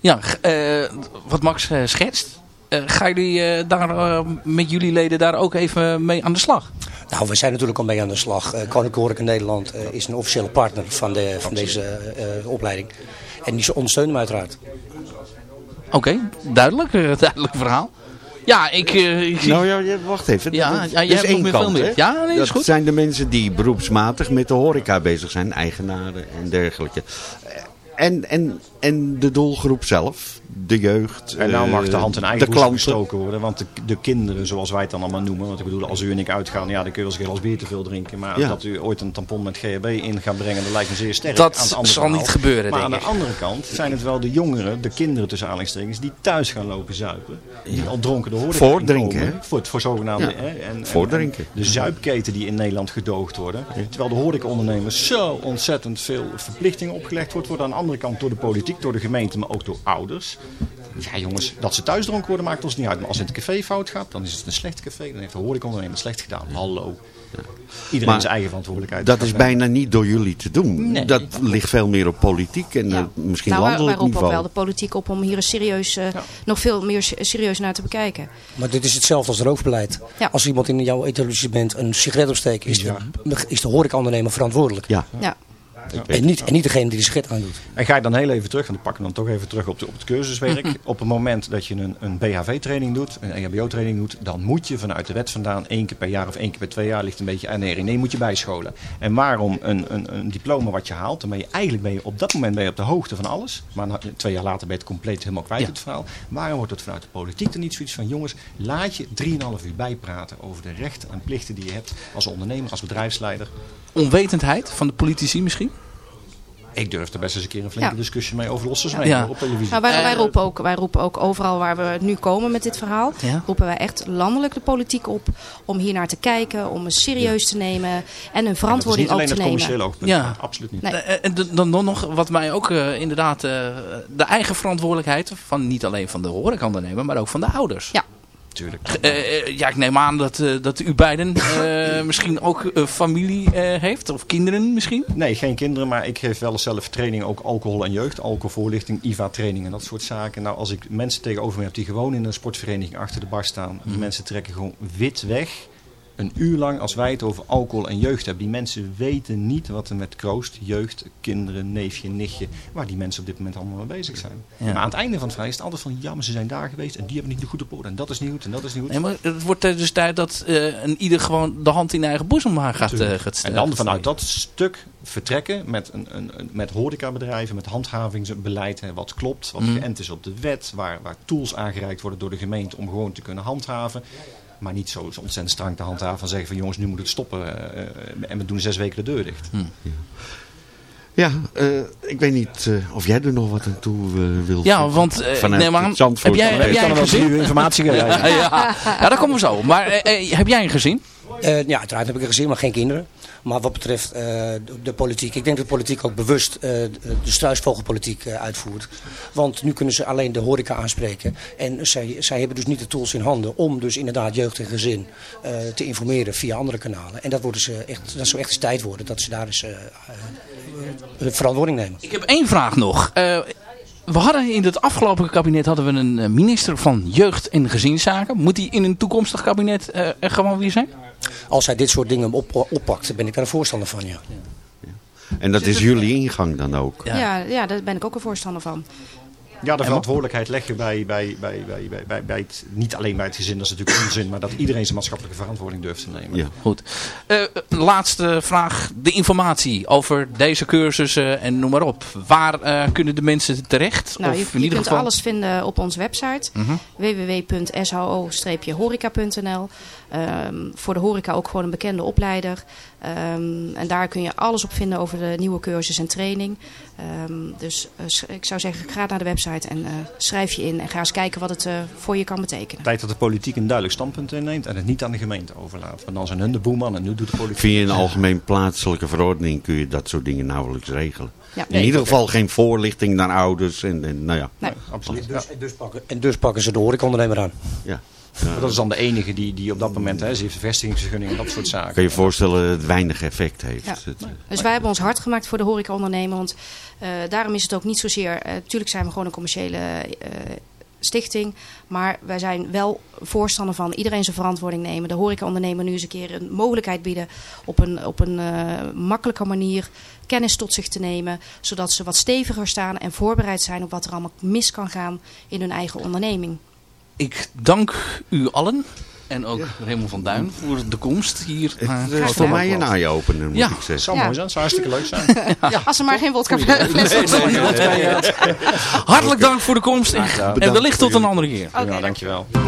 Ja, g- eh, wat Max eh, schetst. Eh, gaan jullie eh, daar met jullie leden daar ook even mee aan de slag? Nou, we zijn natuurlijk al mee aan de slag. Uh, Koninklijke Horeca Nederland is een officiële partner van, de, van deze eh, opleiding. En die ondersteunen hem uiteraard. Oké, duidelijk. duidelijk verhaal. Ja, ik... ik zie- Nou ja, wacht even. Ja, ja, jij is hebt nog één meer kant, veel meer. Ja, nee, is dat goed. zijn de mensen die beroepsmatig met de horeca bezig zijn. Eigenaren en dergelijke. Eh, En, en, en de doelgroep zelf, de jeugd, En nou mag eh, de hand in de eigen boezem klanten. gestoken worden. Want de, de kinderen, zoals wij het dan allemaal noemen. Want ik bedoel, als u en ik uitgaan, ja, dan kun je wel eens een glas bier te veel drinken. Maar Ja. dat u ooit een tampon met GHB in gaat brengen, dat lijkt me zeer sterk. Dat aan zal verhaal. niet gebeuren, Maar denk aan ik. de andere kant zijn het wel de jongeren, de kinderen tussen aanhalingstekens, die thuis gaan lopen zuipen. Die al dronken de horeca Voordrinken, inkomen. hè? Voor, voor zogenaamde... Ja. Hè, en, en- Voordrinken. de zuipketen die in Nederland gedoogd worden. Terwijl de horecaondernemers zo ontzettend veel verplichtingen opgelegd wordt. Wordt aan de andere kant door de politiek, door de gemeente, maar ook door ouders. Ja jongens, dat ze thuis dronken worden maakt ons niet uit. Maar als het in het café fout gaat, dan is het een slecht café. Dan heeft de horecaondernemer het slecht gedaan. Hallo. Iedereen Maar zijn eigen verantwoordelijkheid. Dat is bijna niet door jullie te doen. Nee. Dat ligt veel meer op politiek en Ja. eh, misschien nou, wij, wij landelijk roepen ook niveau. wel de politiek op om hier een serieus, eh, nog veel meer se- serieus naar te bekijken. Maar dit is hetzelfde als rookbeleid. Ja. Als iemand in jouw etablissement een sigaret opsteekt, is de, is de horecaondernemer verantwoordelijk. Ja. En niet, en niet degene die de sigaret aandoet. En ga je dan heel even terug, want dan pakken we dan toch even terug op, de, op het cursuswerk. Op het moment dat je een, een BHV-training doet, een E EHBO-training doet, dan moet je vanuit de wet vandaan één keer per jaar of één keer per twee jaar, ligt een beetje aan de Nee, moet je bijscholen. En waarom een, een, een diploma wat je haalt, dan ben je eigenlijk ben je, op dat moment ben je op de hoogte van alles. Maar na- twee jaar later ben je het compleet helemaal kwijt, Ja. het verhaal. Waarom wordt het vanuit de politiek dan niet zoiets van, jongens, laat je 3,5 uur bijpraten over de rechten en plichten die je hebt als ondernemer, als bedrijfsleider. Onwetendheid van de politici misschien? Ik durf er best eens een keer een flinke Ja. discussie mee over los te Ja. op televisie. Nou, wij, wij, Eh, roepen ook, wij roepen ook overal waar we nu komen met dit verhaal, Ja. roepen wij echt landelijk de politiek op om hier naar te kijken, om het serieus te nemen en een verantwoording ook te niet alleen het nemen. commerciële oogpunt. Ja. Absoluut niet. Nee. Eh, En dan, dan nog wat mij ook eh, inderdaad eh, de eigen verantwoordelijkheid van niet alleen van de horecaondernemer, maar ook van de ouders. Ja. Tuurlijk. Eh, eh, ja, ik neem aan dat, eh, dat u beiden misschien ook familie heeft of kinderen misschien. Nee, geen kinderen, maar ik geef wel zelf training, ook alcohol en jeugd, alcoholvoorlichting, IVA-training en dat soort zaken. Nou, als ik mensen tegenover me heb die gewoon in een sportvereniging achter de bar staan, die mensen trekken gewoon wit weg. Een uur lang als wij het over alcohol en jeugd hebben. Die mensen weten niet wat er met kroost, jeugd, kinderen, neefje, nichtje, waar die mensen op dit moment allemaal mee bezig zijn. Ja. Maar aan het einde van het verhaal is het altijd van, ja, maar ze zijn daar geweest en die hebben niet de goede orde en dat is niet goed en dat is niet goed. Nee, maar het wordt dus tijd dat eh, een ieder gewoon de hand in eigen boezem maar gaat, eh, gaat En dan vanuit dat stuk vertrekken met, een, een, een- met horecabedrijven, met handhavingsbeleid, hè, wat klopt, wat Mhm. geënt is op de wet, waar, waar tools aangereikt worden door de gemeente om gewoon te kunnen handhaven. Maar niet zo zo ontzettend strak te handhaven van zeggen van jongens, nu moet het stoppen eh, en we doen zes weken de deur dicht. Ja, eh, ik weet niet eh, of jij er nog wat aan toe eh, wilt. Ja, want eh, neem aan, heb jij, heb jij kan een gezin? nieuwe informatie geven. Ja, ja. ja, daar komen we zo. Maar eh, eh, heb jij een gezin? Eh, ja, uiteraard heb ik een gezin, maar geen kinderen. Maar wat betreft eh, de, de politiek, ik denk dat de politiek ook bewust eh, de de struisvogelpolitiek eh, uitvoert. Want nu kunnen ze alleen de horeca aanspreken. En zij, zij hebben dus niet de tools in handen om dus inderdaad jeugd en gezin te informeren via andere kanalen. En dat, worden ze echt, dat zou echt eens tijd worden dat ze daar eens de verantwoording nemen. Ik heb één vraag nog. Eh, we hadden in het afgelopen kabinet hadden we een eh, minister van Jeugd en Gezinszaken. Moet die in een toekomstig kabinet eh, er gewoon weer zijn? Als hij dit soort dingen op, oppakt, ben ik daar een voorstander van, ja. En dat is jullie ingang dan ook. Ja. Ja. Ja, daar ben ik ook een voorstander van. Ja, de verantwoordelijkheid leg je bij, bij, bij, bij, bij, bij, bij het, niet alleen bij het gezin, dat is natuurlijk onzin, maar dat iedereen zijn maatschappelijke verantwoording durft te nemen. Ja. Goed. Eh, laatste vraag. De informatie over deze cursussen en noem maar op. Waar eh, kunnen de mensen terecht? Nou, of je, in je ieder kunt geval... alles vinden op onze website Mhm. www.sho-horeca.nl Ehm, Voor de horeca ook gewoon een bekende opleider. Ehm, en daar kun je alles op vinden over de nieuwe cursus en training. Ehm, dus eh, ik zou zeggen, ga naar de website en eh, schrijf je in. En ga eens kijken wat het eh, voor je kan betekenen. Tijd dat de politiek een duidelijk standpunt inneemt en het niet aan de gemeente overlaat. Want dan zijn hun de boeman en nu doet de politiek. Via een algemeen plaatselijke verordening kun je dat soort dingen nauwelijks regelen. Ja. In ieder geval geen voorlichting naar ouders. En, en nou ja, Nee. Absoluut. Dus, en, dus pakken, en dus pakken ze de horecaondernemer aan. ja. Dat is dan de enige die, die op dat moment, hè, ze heeft vestigingsvergunning en dat soort zaken. Kan je je voorstellen dat het weinig effect heeft. Ja. Het- Dus wij hebben ons hard gemaakt voor de horecaondernemer. Want eh, daarom is het ook niet zozeer... eh tuurlijk zijn we gewoon een commerciële eh, stichting. Maar wij zijn wel voorstander van iedereen zijn verantwoording nemen. De horecaondernemer nu eens een keer een mogelijkheid bieden... op een, op een eh, makkelijke manier kennis tot zich te nemen. Zodat ze wat steviger staan en voorbereid zijn op wat er allemaal mis kan gaan in hun eigen onderneming. Ik dank u allen. En ook Raymond van Duin voor de komst hier. naar Het is voor Groot mij een Blad. eye-opener, moet Ja. ik zeggen. Zou Ja. mooi zijn, zou hartstikke leuk zijn. Als er maar geen wodka Nee, nee, nee, nee. Hartelijk dank voor de komst. En, wellicht tot een andere keer. Oké, Ja, dankjewel. We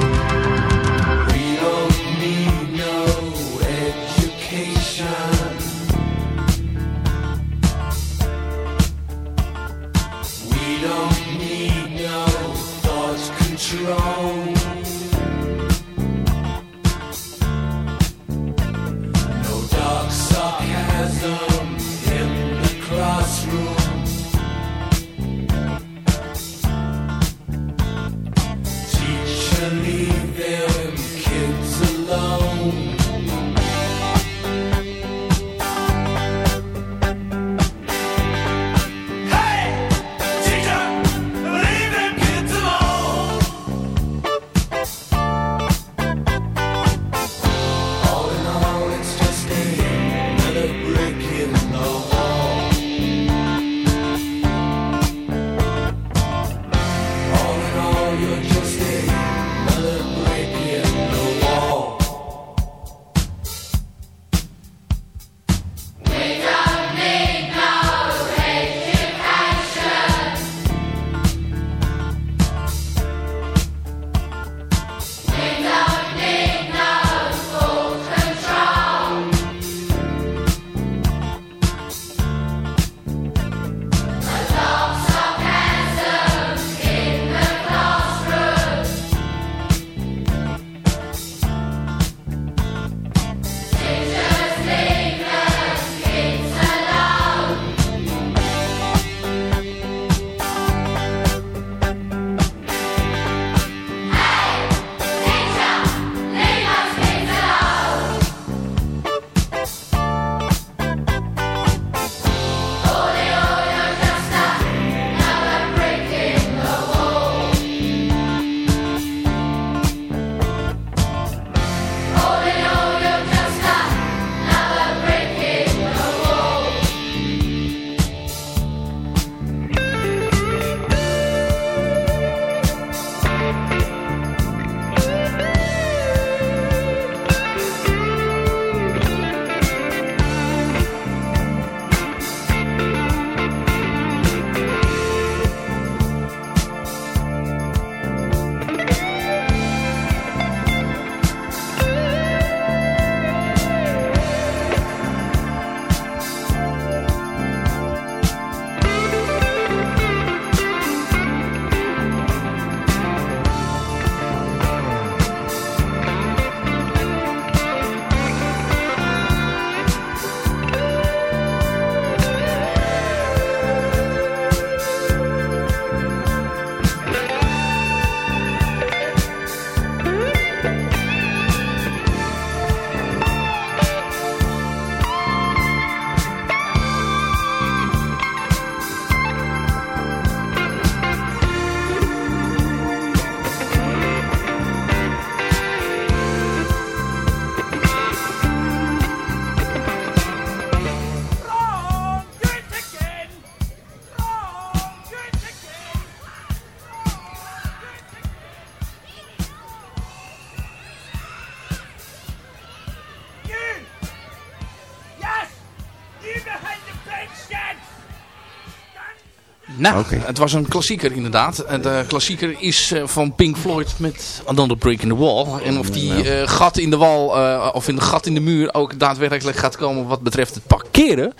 Nou, Oké. het was een klassieker inderdaad. En De klassieker is eh, van Pink Floyd met Another Break in the Wall. En of die eh, gat in de wal, eh, of in de gat in de muur ook daadwerkelijk gaat komen wat betreft het parkeren.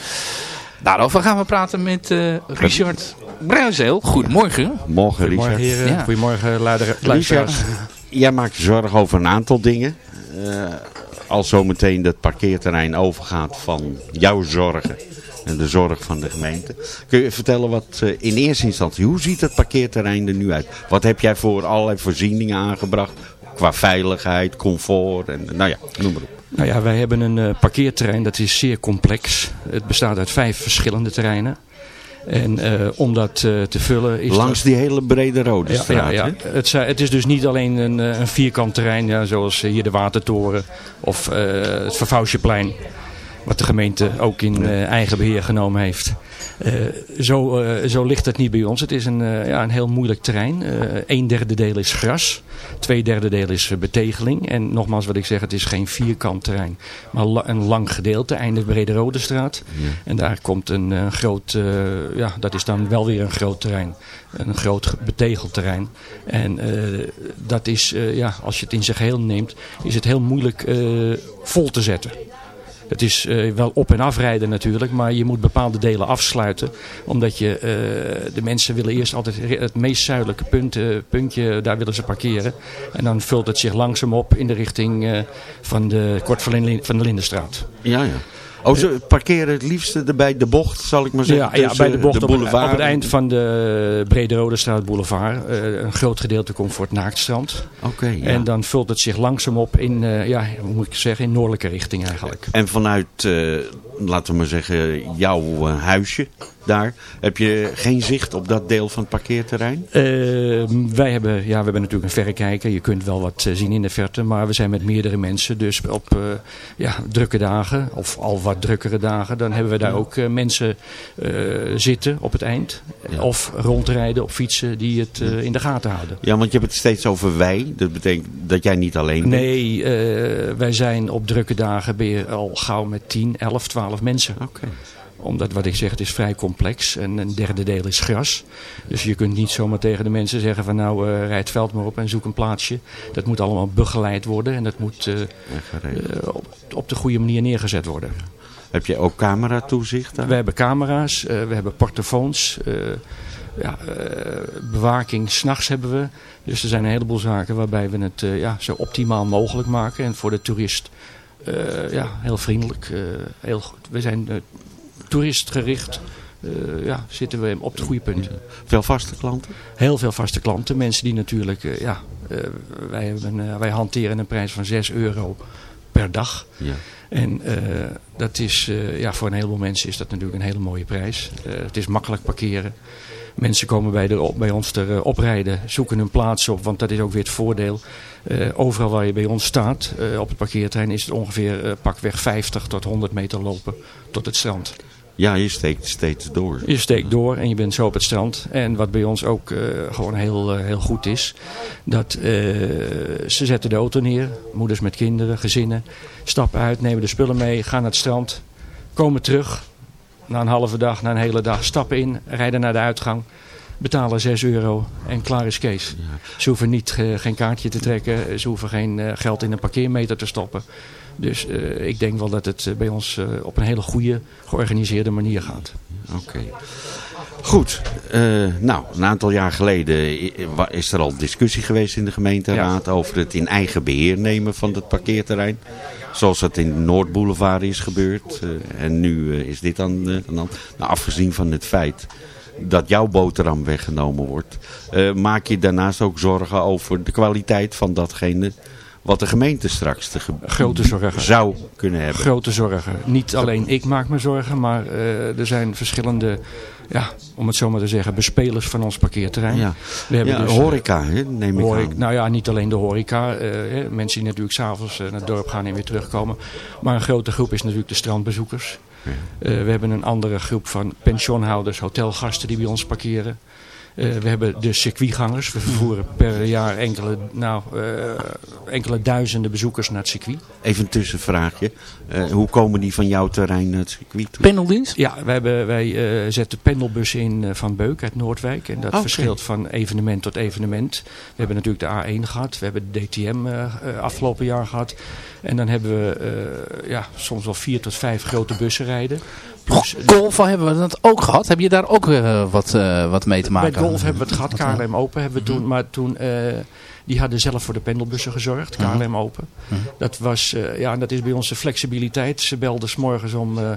Daarover gaan we praten met eh, Richard Bruinzeel. Goedemorgen. Morgen, Richard. Goedemorgen heren, Ja. goedemorgen Richard, jij maakt zorgen over een aantal dingen. Eh, als zometeen het parkeerterrein overgaat van jouw zorgen en de zorg van de gemeente. Kun je vertellen wat eh, in eerste instantie, hoe ziet het parkeerterrein er nu uit? Wat heb jij voor allerlei voorzieningen aangebracht? Qua veiligheid, comfort en nou ja, noem maar op. Nou ja, wij hebben een eh, parkeerterrein dat is zeer complex. Het bestaat uit vijf verschillende terreinen. En eh, om dat te vullen is Langs dat- die hele brede rode Ja, straat. ja? Het, is dus niet alleen een, een vierkant terrein, ja, zoals hier de Watertoren of het Vervouwsjeplein. Wat de gemeente ook in eh, eigen beheer genomen heeft. Eh, zo, eh, zo ligt het niet bij ons. Het is een, ja, een heel moeilijk terrein. Een derde deel is gras. Twee derde deel is betegeling. En nogmaals wat ik zeg, het is geen vierkant terrein. Maar la- een lang gedeelte, einde Brede Rode straat. En daar komt een, groot, ja dat is dan wel weer een groot terrein. Een groot ge- betegeld terrein. En dat is, ja, als je het in zijn geheel neemt, is het heel moeilijk vol te zetten. Het is eh, wel op- en afrijden natuurlijk, maar je moet bepaalde delen afsluiten. Omdat je, eh, de mensen willen eerst altijd het meest zuidelijke punt, eh, puntje, daar willen ze parkeren. En dan vult het zich langzaam op in de richting van de Kort van de Lindenstraat. Ja, ja. Oh, ze parkeren het liefste bij de bocht, zal ik maar zeggen. Ja, ja bij de bocht op, het, boulevard op het eind van de Brede Rode Straat Boulevard. Eh, een groot gedeelte komt voor het Naaktstrand. Oké, ja. En dan vult het zich langzaam op in, eh, ja, hoe moet ik zeggen, in noordelijke richting eigenlijk. En vanuit, eh, laten we maar zeggen, jouw huisje daar, heb je geen zicht op dat deel van het parkeerterrein? Eh, wij hebben, ja, we hebben natuurlijk een verrekijker. Je kunt wel wat eh, zien in de verte. Maar we zijn met meerdere mensen. Dus op eh, ja, drukke dagen of al wat drukkere dagen. Dan hebben we daar ook mensen zitten op het eind. Of rondrijden op fietsen die het in de gaten houden. Ja, want je hebt het steeds over wij. Dat betekent dat jij niet alleen bent. Nee, wij zijn op drukke dagen ben je al gauw met 10, 11, 12 mensen. Oké. Omdat wat ik zeg, het is vrij complex. En een derde deel is gras. Dus je kunt niet zomaar tegen de mensen zeggen van nou eh rijd het veld maar op en zoek een plaatsje. Dat moet allemaal begeleid worden. En dat moet eh, eh, op, op de goede manier neergezet worden. Heb je ook cameratoezicht daar? We hebben camera's, we hebben portofoons. ja, bewaking s'nachts hebben we. Dus er zijn een heleboel zaken waarbij we het ja, zo optimaal mogelijk maken. En voor de toerist ja, heel vriendelijk. heel goed. We zijn toeristgericht. eh, ja, zitten we op het goede punt. Veel vaste klanten? Heel veel vaste klanten. Mensen die natuurlijk, eh, ja, eh, wij, hebben, wij hanteren een prijs van 6 euro per dag. Ja. En dat is, ja, voor een heleboel mensen is dat natuurlijk een hele mooie prijs. Het is makkelijk parkeren. Mensen komen bij, de, bij ons er eh, oprijden, zoeken hun plaats op, want dat is ook weer het voordeel. Eh, overal waar je bij ons staat, eh, op het parkeerterrein, is het ongeveer pakweg 50 tot 100 meter lopen tot het strand. Ja, je steekt steeds door. Je steekt door en je bent zo op het strand. En wat bij ons ook gewoon heel, heel goed is. Dat ze zetten de auto neer. Moeders met kinderen, gezinnen. Stappen uit, nemen de spullen mee. Gaan naar het strand. Komen terug. Na een halve dag, na een hele dag. Stappen in. Rijden naar de uitgang. Betalen 6 euro en klaar is Kees. Ze hoeven niet, eh, geen kaartje te trekken. Ze hoeven geen eh, geld in een parkeermeter te stoppen. Dus eh, ik denk wel dat het eh, bij ons eh, op een hele goede, georganiseerde manier gaat. Oké. Goed, nou, een aantal jaar geleden is er al discussie geweest in de gemeenteraad over het in eigen beheer nemen van het parkeerterrein. Zoals dat in de Noordboulevard is gebeurd. en nu is dit dan, dan nou, afgezien van het feit dat jouw boterham weggenomen wordt. maak je daarnaast ook zorgen over de kwaliteit van datgene wat de gemeente straks te ge- Grote zorgen. zou kunnen hebben. Grote zorgen. Niet alleen ik maak me zorgen, maar eh, er zijn verschillende, ja, om het zo maar te zeggen, bespelers van ons parkeerterrein. Ja. We hebben Ja, dus, horeca, hè, neem ik horeca- aan. Nou ja, niet alleen de horeca. eh, hè, mensen die natuurlijk s'avonds uh, naar het dorp gaan en weer terugkomen. Maar een grote groep is natuurlijk de strandbezoekers. Eh, we hebben een andere groep van pensioenhouders, hotelgasten die bij ons parkeren. Eh, we hebben de circuitgangers. We vervoeren per jaar enkele, nou, eh, enkele duizenden bezoekers naar het circuit. Even een tussenvraagje. Eh, hoe komen die van jouw terrein naar het circuit toe? Pendeldienst? Ja, wij, hebben, wij eh, zetten pendelbussen in eh, van Beuk uit Noordwijk. En dat verschilt van evenement tot evenement. We hebben natuurlijk de A1 gehad. We hebben de DTM afgelopen jaar gehad. En dan hebben we eh, ja, soms wel vier tot vijf grote bussen rijden. Plus, Golf hebben we dat ook gehad. Heb je daar ook eh, wat, eh, wat mee te maken? Bij Golf hebben we het gehad. KLM Open hebben we toen. Maar toen, eh, die hadden zelf voor de pendelbussen gezorgd. Mhm. KLM Open. Dat was, eh, ja, dat is bij ons de flexibiliteit. Ze belden s morgens om, eh,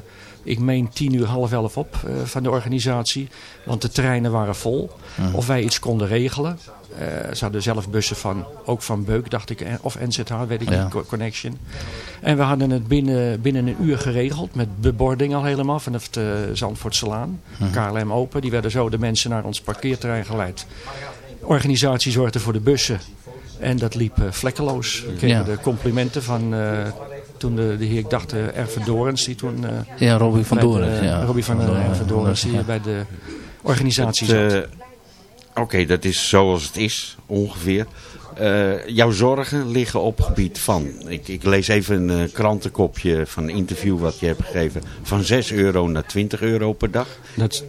ik meen tien uur, half elf op eh, van de organisatie. Want de treinen waren vol. Mhm. Of wij iets konden regelen. Eh, ze hadden zelf bussen van, ook van Beuk, dacht ik. Of NZH, weet ik Ja. niet, Co- Connection. En we hadden het binnen, binnen een uur geregeld. Met bebording al helemaal vanaf de Zandvoortselaan. Mhm. KLM Open. Die werden zo de mensen naar ons parkeerterrein geleid. organisatie zorgde voor de bussen. En dat liep eh, vlekkeloos. We kregen Ja. de complimenten van, eh, Toen de, de heer, ik dacht, uh, Erven Dorens, die toen... eh, Ja, Robbie van bij de- Doren. Ja. Robbie van Van Erven Dorens, die bij de organisatie Het, zat. Oké, dat is zoals het is, ongeveer. Eh, jouw zorgen liggen op gebied van... Ik, ik lees even een eh, krantenkopje van een interview wat je hebt gegeven... van 6 euro naar 20 euro per dag. Dat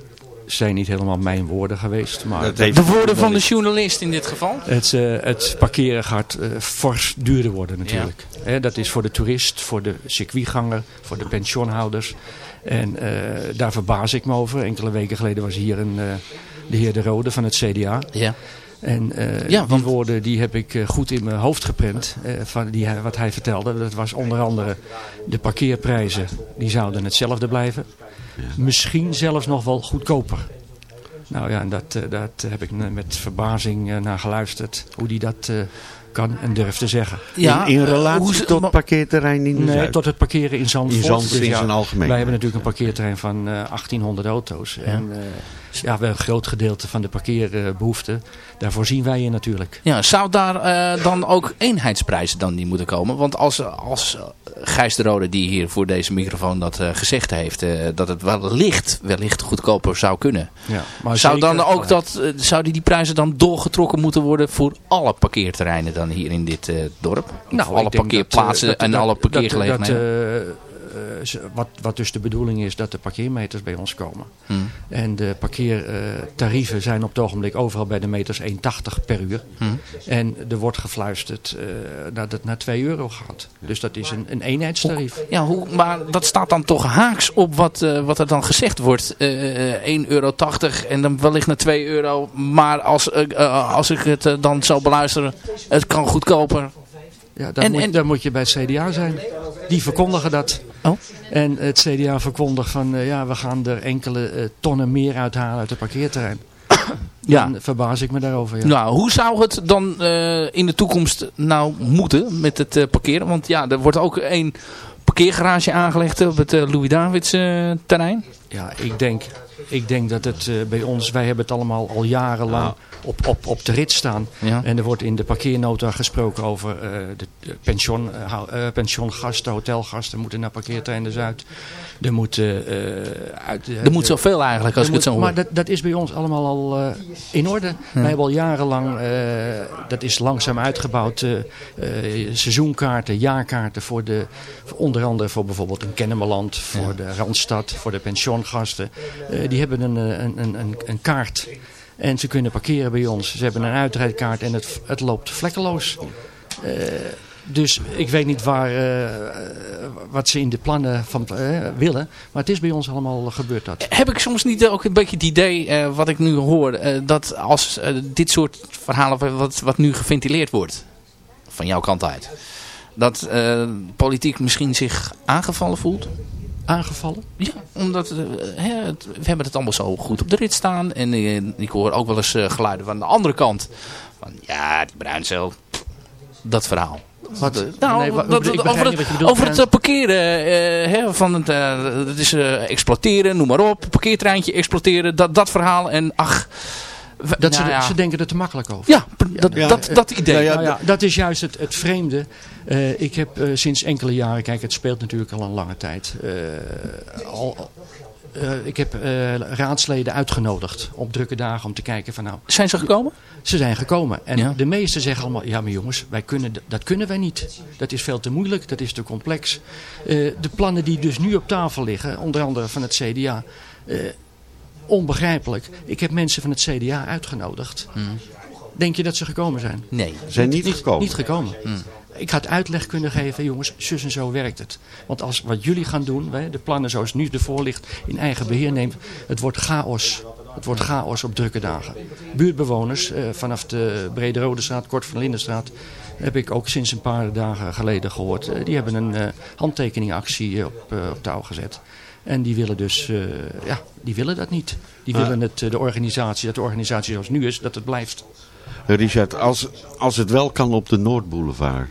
zijn niet helemaal mijn woorden geweest, maar... Dat heeft- De woorden van de journalist in dit geval. Het, eh, het parkeren gaat eh, fors duurder worden natuurlijk. Hè, dat is voor de toerist, voor de circuitganger, voor de pensioenhouders. En eh, daar verbaas ik me over. Enkele weken geleden was hier een, eh, de heer De Rode van het CDA. Ja. En eh, Ja, die woorden die heb ik eh, goed in mijn hoofd geprent. eh, van die, wat hij vertelde. Dat was onder andere de parkeerprijzen. Die zouden hetzelfde blijven. Misschien zelfs nog wel goedkoper. Nou ja, en dat, dat heb ik met verbazing naar geluisterd. Hoe die dat kan en durft te zeggen. Ja, in, in relatie hoe tot maar- parkeerterrein in Nee, Zuid. tot het parkeren in Zandvoort. In Zandvoort in ja, zijn algemeen. Wij hebben natuurlijk een parkeerterrein van eh 1800 auto's. En eh, ja, we hebben een groot gedeelte van de parkeerbehoeften. Daar voorzien wij in natuurlijk. Ja, zou daar eh, dan ook eenheidsprijzen dan niet moeten komen? Want als, als Gijs de Rode, die hier voor deze microfoon dat eh, gezegd heeft, eh, dat het wellicht, wellicht goedkoper zou kunnen. Ja, maar zou dan ook dat, zouden die prijzen dan doorgetrokken moeten worden voor alle parkeerterreinen dan hier in dit dorp? Of Nou, alle dat, parkeerplaatsen dat- en alle parkeergelegenheden? dat, wat, wat dus de bedoeling is dat de parkeermeters bij ons komen. Hmm. En de parkeertarieven zijn op het ogenblik overal bij de meters 1,80 per uur. Hmm. En er wordt gefluisterd eh, dat het naar 2 euro gaat. Dus dat is een, een eenheidstarief. Ja, hoe, maar dat staat dan toch haaks op wat, eh, wat er dan gezegd wordt. Eh 1,80 euro en dan wellicht naar 2 euro. Maar als, eh, eh, als ik het eh, dan zou beluisteren, het kan goedkoper. Ja, dan, En- moet, en- dan moet je bij het CDA zijn. Die verkondigen dat. Oh. En het CDA verkondigt van eh, ja, we gaan er enkele eh, tonnen meer uithalen uit het parkeerterrein. Ja. Dan verbaas ik me daarover. Ja. Nou, hoe zou het dan eh, in de toekomst nou moeten met het parkeren? Want ja, er wordt ook een parkeergarage aangelegd op het Louis-Davids eh, terrein. Ja, ik denk, ik denk dat het bij ons, wij hebben het allemaal al jarenlang op, op, op de rit staan. Ja. En er wordt in de parkeernota gesproken over eh, de, pension, eh, eh, pensioengasten, hotelgasten moeten naar parkeerterrein de Zuid. Er moet, eh, uit, Er moet zoveel eigenlijk, als ik het zo hoor. Maar dat, dat is bij ons allemaal al in orde. Wij hebben al jarenlang, dat is langzaam uitgebouwd, seizoenkaarten, jaarkaarten voor de, voor onder andere voor bijvoorbeeld een Kennemerland, voor de Randstad, voor de pensioengasten. Eh, die hebben een, een, een, een kaart. En ze kunnen parkeren bij ons. Ze hebben een uitrijdkaart en het, het loopt vlekkeloos. Eh, dus ik weet niet waar, eh, wat ze in de plannen van eh, willen. Maar het is bij ons allemaal gebeurd dat. Heb ik soms niet ook een beetje het idee, wat ik nu hoor, dat als dit soort verhalen wat, wat nu geventileerd wordt, van jouw kant uit, dat politiek misschien zich aangevallen voelt? Aangevallen? Ja, omdat eh, hè, het- we hebben het allemaal zo goed op de rit staan. En eh, ik hoor ook wel eens eh, geluiden van de andere kant. Van ja, die Bruinzeel, dat verhaal. Wat? Nou, Nee, wa- dat- ik begrijp over wat het, bedoelt, over het Bruin. parkeren, eh, hè, van het, eh, het is eh, exploiteren, noem maar op. Parkeertreintje exploiteren, dat, dat verhaal. En ach, Dat nou ze, ja. ze denken er te makkelijk over. Ja, dat, Ja, dat, dat idee. nou ja, Nou dat is juist het, het vreemde. Eh, ik heb eh, sinds enkele jaren, kijk het speelt natuurlijk al een lange tijd. eh, al, eh, ik heb eh, raadsleden uitgenodigd op drukke dagen om te kijken van nou, Zijn ze gekomen? ze zijn gekomen. En Ja. de meesten zeggen allemaal, ja maar jongens, wij kunnen, dat kunnen wij niet. Dat is veel te moeilijk, dat is te complex. Eh, de plannen die dus nu op tafel liggen, onder andere van het CDA, eh, onbegrijpelijk. Ik heb mensen van het CDA uitgenodigd. Denk je dat ze gekomen zijn? Nee. Zijn niet gekomen. Niet gekomen. Ik had uitleg kunnen geven, jongens, zus en zo werkt het. Want als wat jullie gaan doen, hè, de plannen zoals nu ervoor ligt, in eigen beheer neemt, het wordt chaos. Het wordt chaos op drukke dagen. Buurtbewoners eh, vanaf de Brede Rode Straat, Kort van Lindenstraat, heb ik ook sinds een paar dagen geleden gehoord. Eh, die hebben een eh, handtekeningactie op, eh, op touw gezet. En die willen dus, eh, ja, die willen dat niet. Die Ah. willen het, eh, de organisatie, dat de organisatie zoals nu is, dat het blijft. Richard, als, als het wel kan op de Noordboulevard,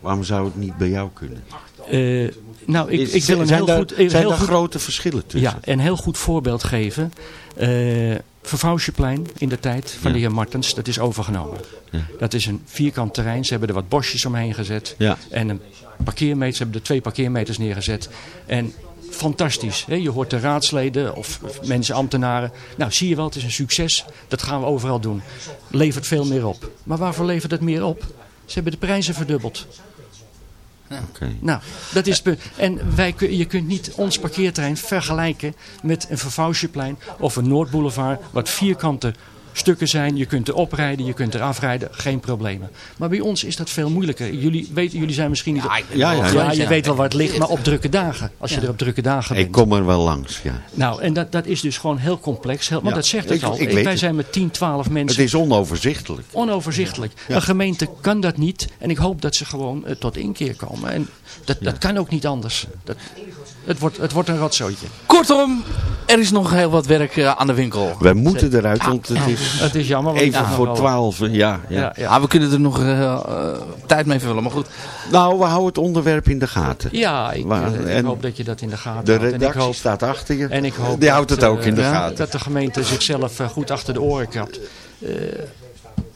waarom zou het niet bij jou kunnen? Eh, nou, ik, ik wil een heel daar, goed... een zijn heel goed grote verschillen tussen? Ja, een heel goed voorbeeld geven. Eh, Vervouwsjeplein in de tijd van Ja. de heer Martens, dat is overgenomen. Ja. Dat is een vierkant terrein. Ze hebben er wat bosjes omheen gezet. Ja. En een parkeermeter, ze hebben er twee parkeermeters neergezet. En fantastisch. Hè? Je hoort de raadsleden of mensen, ambtenaren. Nou, zie je wel, het is een succes. Dat gaan we overal doen. Levert veel meer op. Maar waarvoor levert het meer op? Ze hebben de prijzen verdubbeld. Oké. Nou, dat is... En wij, je kunt niet ons parkeerterrein vergelijken met een vervouwsjeplein of een Noordboulevard, wat vierkante stukken zijn. Je kunt er oprijden, je kunt er afrijden, geen problemen. Maar bij ons is dat veel moeilijker. Jullie, weten, jullie zijn misschien niet... Ja, ja, ja. je weet wel waar het ligt, maar op drukke dagen. Als je er op drukke dagen bent. Ik kom er wel langs, ja. Nou, en dat, dat is dus gewoon heel complex. Heel, want Ja, dat zegt het ik- al. ik Wij het. zijn met 10, 12 Het mensen. is onoverzichtelijk. Onoverzichtelijk. Ja. Een gemeente kan dat niet. En ik hoop dat ze gewoon eh, tot inkeer komen. En dat, dat kan ook niet anders. Dat, het, wordt, het wordt een rotzootje. Kortom, er is nog heel wat werk eh, aan de winkel. We moeten eruit, want het is Het is jammer. want even voor twaalf. Ja, ja. Ja, ja. Ah, we kunnen er nog eh, eh, tijd mee vullen, maar goed. Nou, we houden het onderwerp in de gaten. Ja, ik, Waar- eh, ik en hoop dat je dat in de gaten De houdt. En ik redactie hoop, staat achter je. en ik hoop Die houdt dat, het ook in de eh, gaten. Dat de gemeente zichzelf eh, goed achter de oren krabt.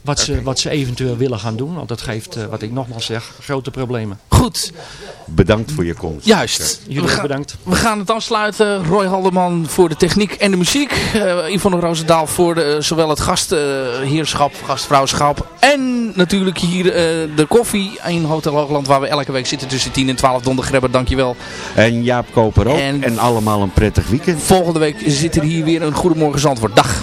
Wat, ze, wat ze eventueel willen gaan doen. Want dat geeft, eh, wat ik nogmaals zeg, grote problemen. Goed, Bedankt voor je komst. juist. Jullie gaan- bedankt. We gaan het afsluiten. Roy Haldeman voor de techniek en de muziek. Eh Yvonne Roosendaal voor de, eh, zowel het gastheerschap, gastvrouwschap. En natuurlijk hier eh, de koffie in Hotel Hoogland waar we elke week zitten tussen 10 en 12. Donder Grebber, dankjewel. En Jaap Koper ook. En- En, allemaal een prettig weekend. Volgende week zit er hier weer een Goedemorgen Zandvoort. Dag.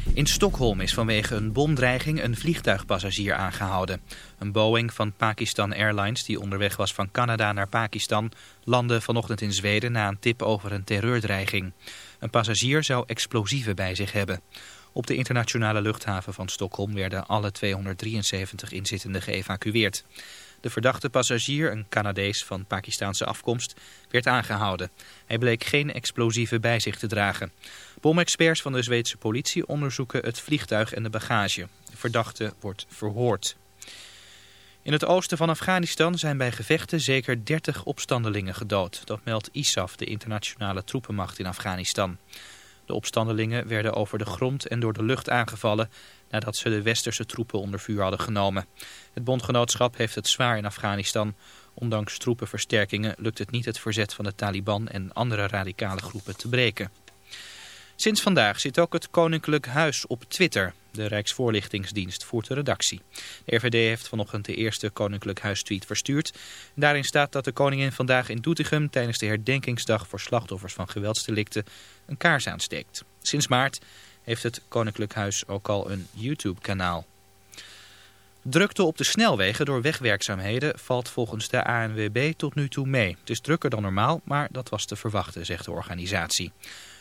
In Stockholm is vanwege een bomdreiging een vliegtuigpassagier aangehouden. Een Boeing van Pakistan Airlines die onderweg was van Canada naar Pakistan... landde vanochtend in Zweden na een tip over een terreurdreiging. Een passagier zou explosieven bij zich hebben. Op de internationale luchthaven van Stockholm werden alle 273 inzittenden geëvacueerd. De verdachte passagier, een Canadees van Pakistaanse afkomst, werd aangehouden. Hij bleek geen explosieven bij zich te dragen. Bomexperts van de Zweedse politie onderzoeken het vliegtuig en de bagage. De verdachte wordt verhoord. In het oosten van Afghanistan zijn bij gevechten zeker 30 opstandelingen gedood. Dat meldt ISAF, de internationale troepenmacht in Afghanistan. De opstandelingen werden over de grond en door de lucht aangevallen nadat ze de westerse troepen onder vuur hadden genomen. Het bondgenootschap heeft het zwaar in Afghanistan. Ondanks troepenversterkingen lukt het niet het verzet van de Taliban en andere radicale groepen te breken. Sinds vandaag zit ook het Koninklijk Huis op Twitter. De Rijksvoorlichtingsdienst voert de redactie. De RVD heeft vanochtend de eerste Koninklijk Huis-tweet verstuurd. Daarin staat dat de koningin vandaag in Doetinchem tijdens de herdenkingsdag voor slachtoffers van geweldsdelicten een kaars aansteekt. Sinds maart heeft het Koninklijk Huis ook al een YouTube-kanaal. Drukte op de snelwegen door wegwerkzaamheden valt volgens de ANWB tot nu toe mee. Het is drukker dan normaal, maar dat was te verwachten, zegt de organisatie.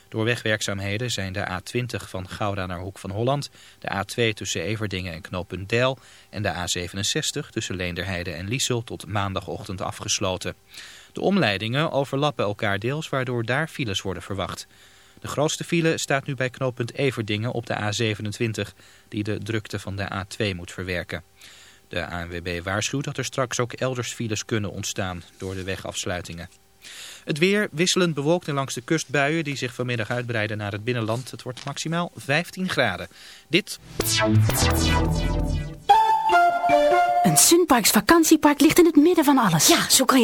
Door wegwerkzaamheden zijn de A20 van Gouda naar Hoek van Holland, de A2 tussen Everdingen en Knooppunt Deil en de A67 tussen Leenderheide en Liesel tot maandagochtend afgesloten. De omleidingen overlappen elkaar deels, waardoor daar files worden verwacht. De grootste file staat nu bij knooppunt Everdingen op de A27, die de drukte van de A2 moet verwerken. De ANWB waarschuwt dat er straks ook elders files kunnen ontstaan door de wegafsluitingen. Het weer wisselend bewolkt en langs de kust buien die zich vanmiddag uitbreiden naar het binnenland. Het wordt maximaal 15 graden. Dit... Een Sunparks vakantiepark ligt in het midden van alles. Ja, zo kan je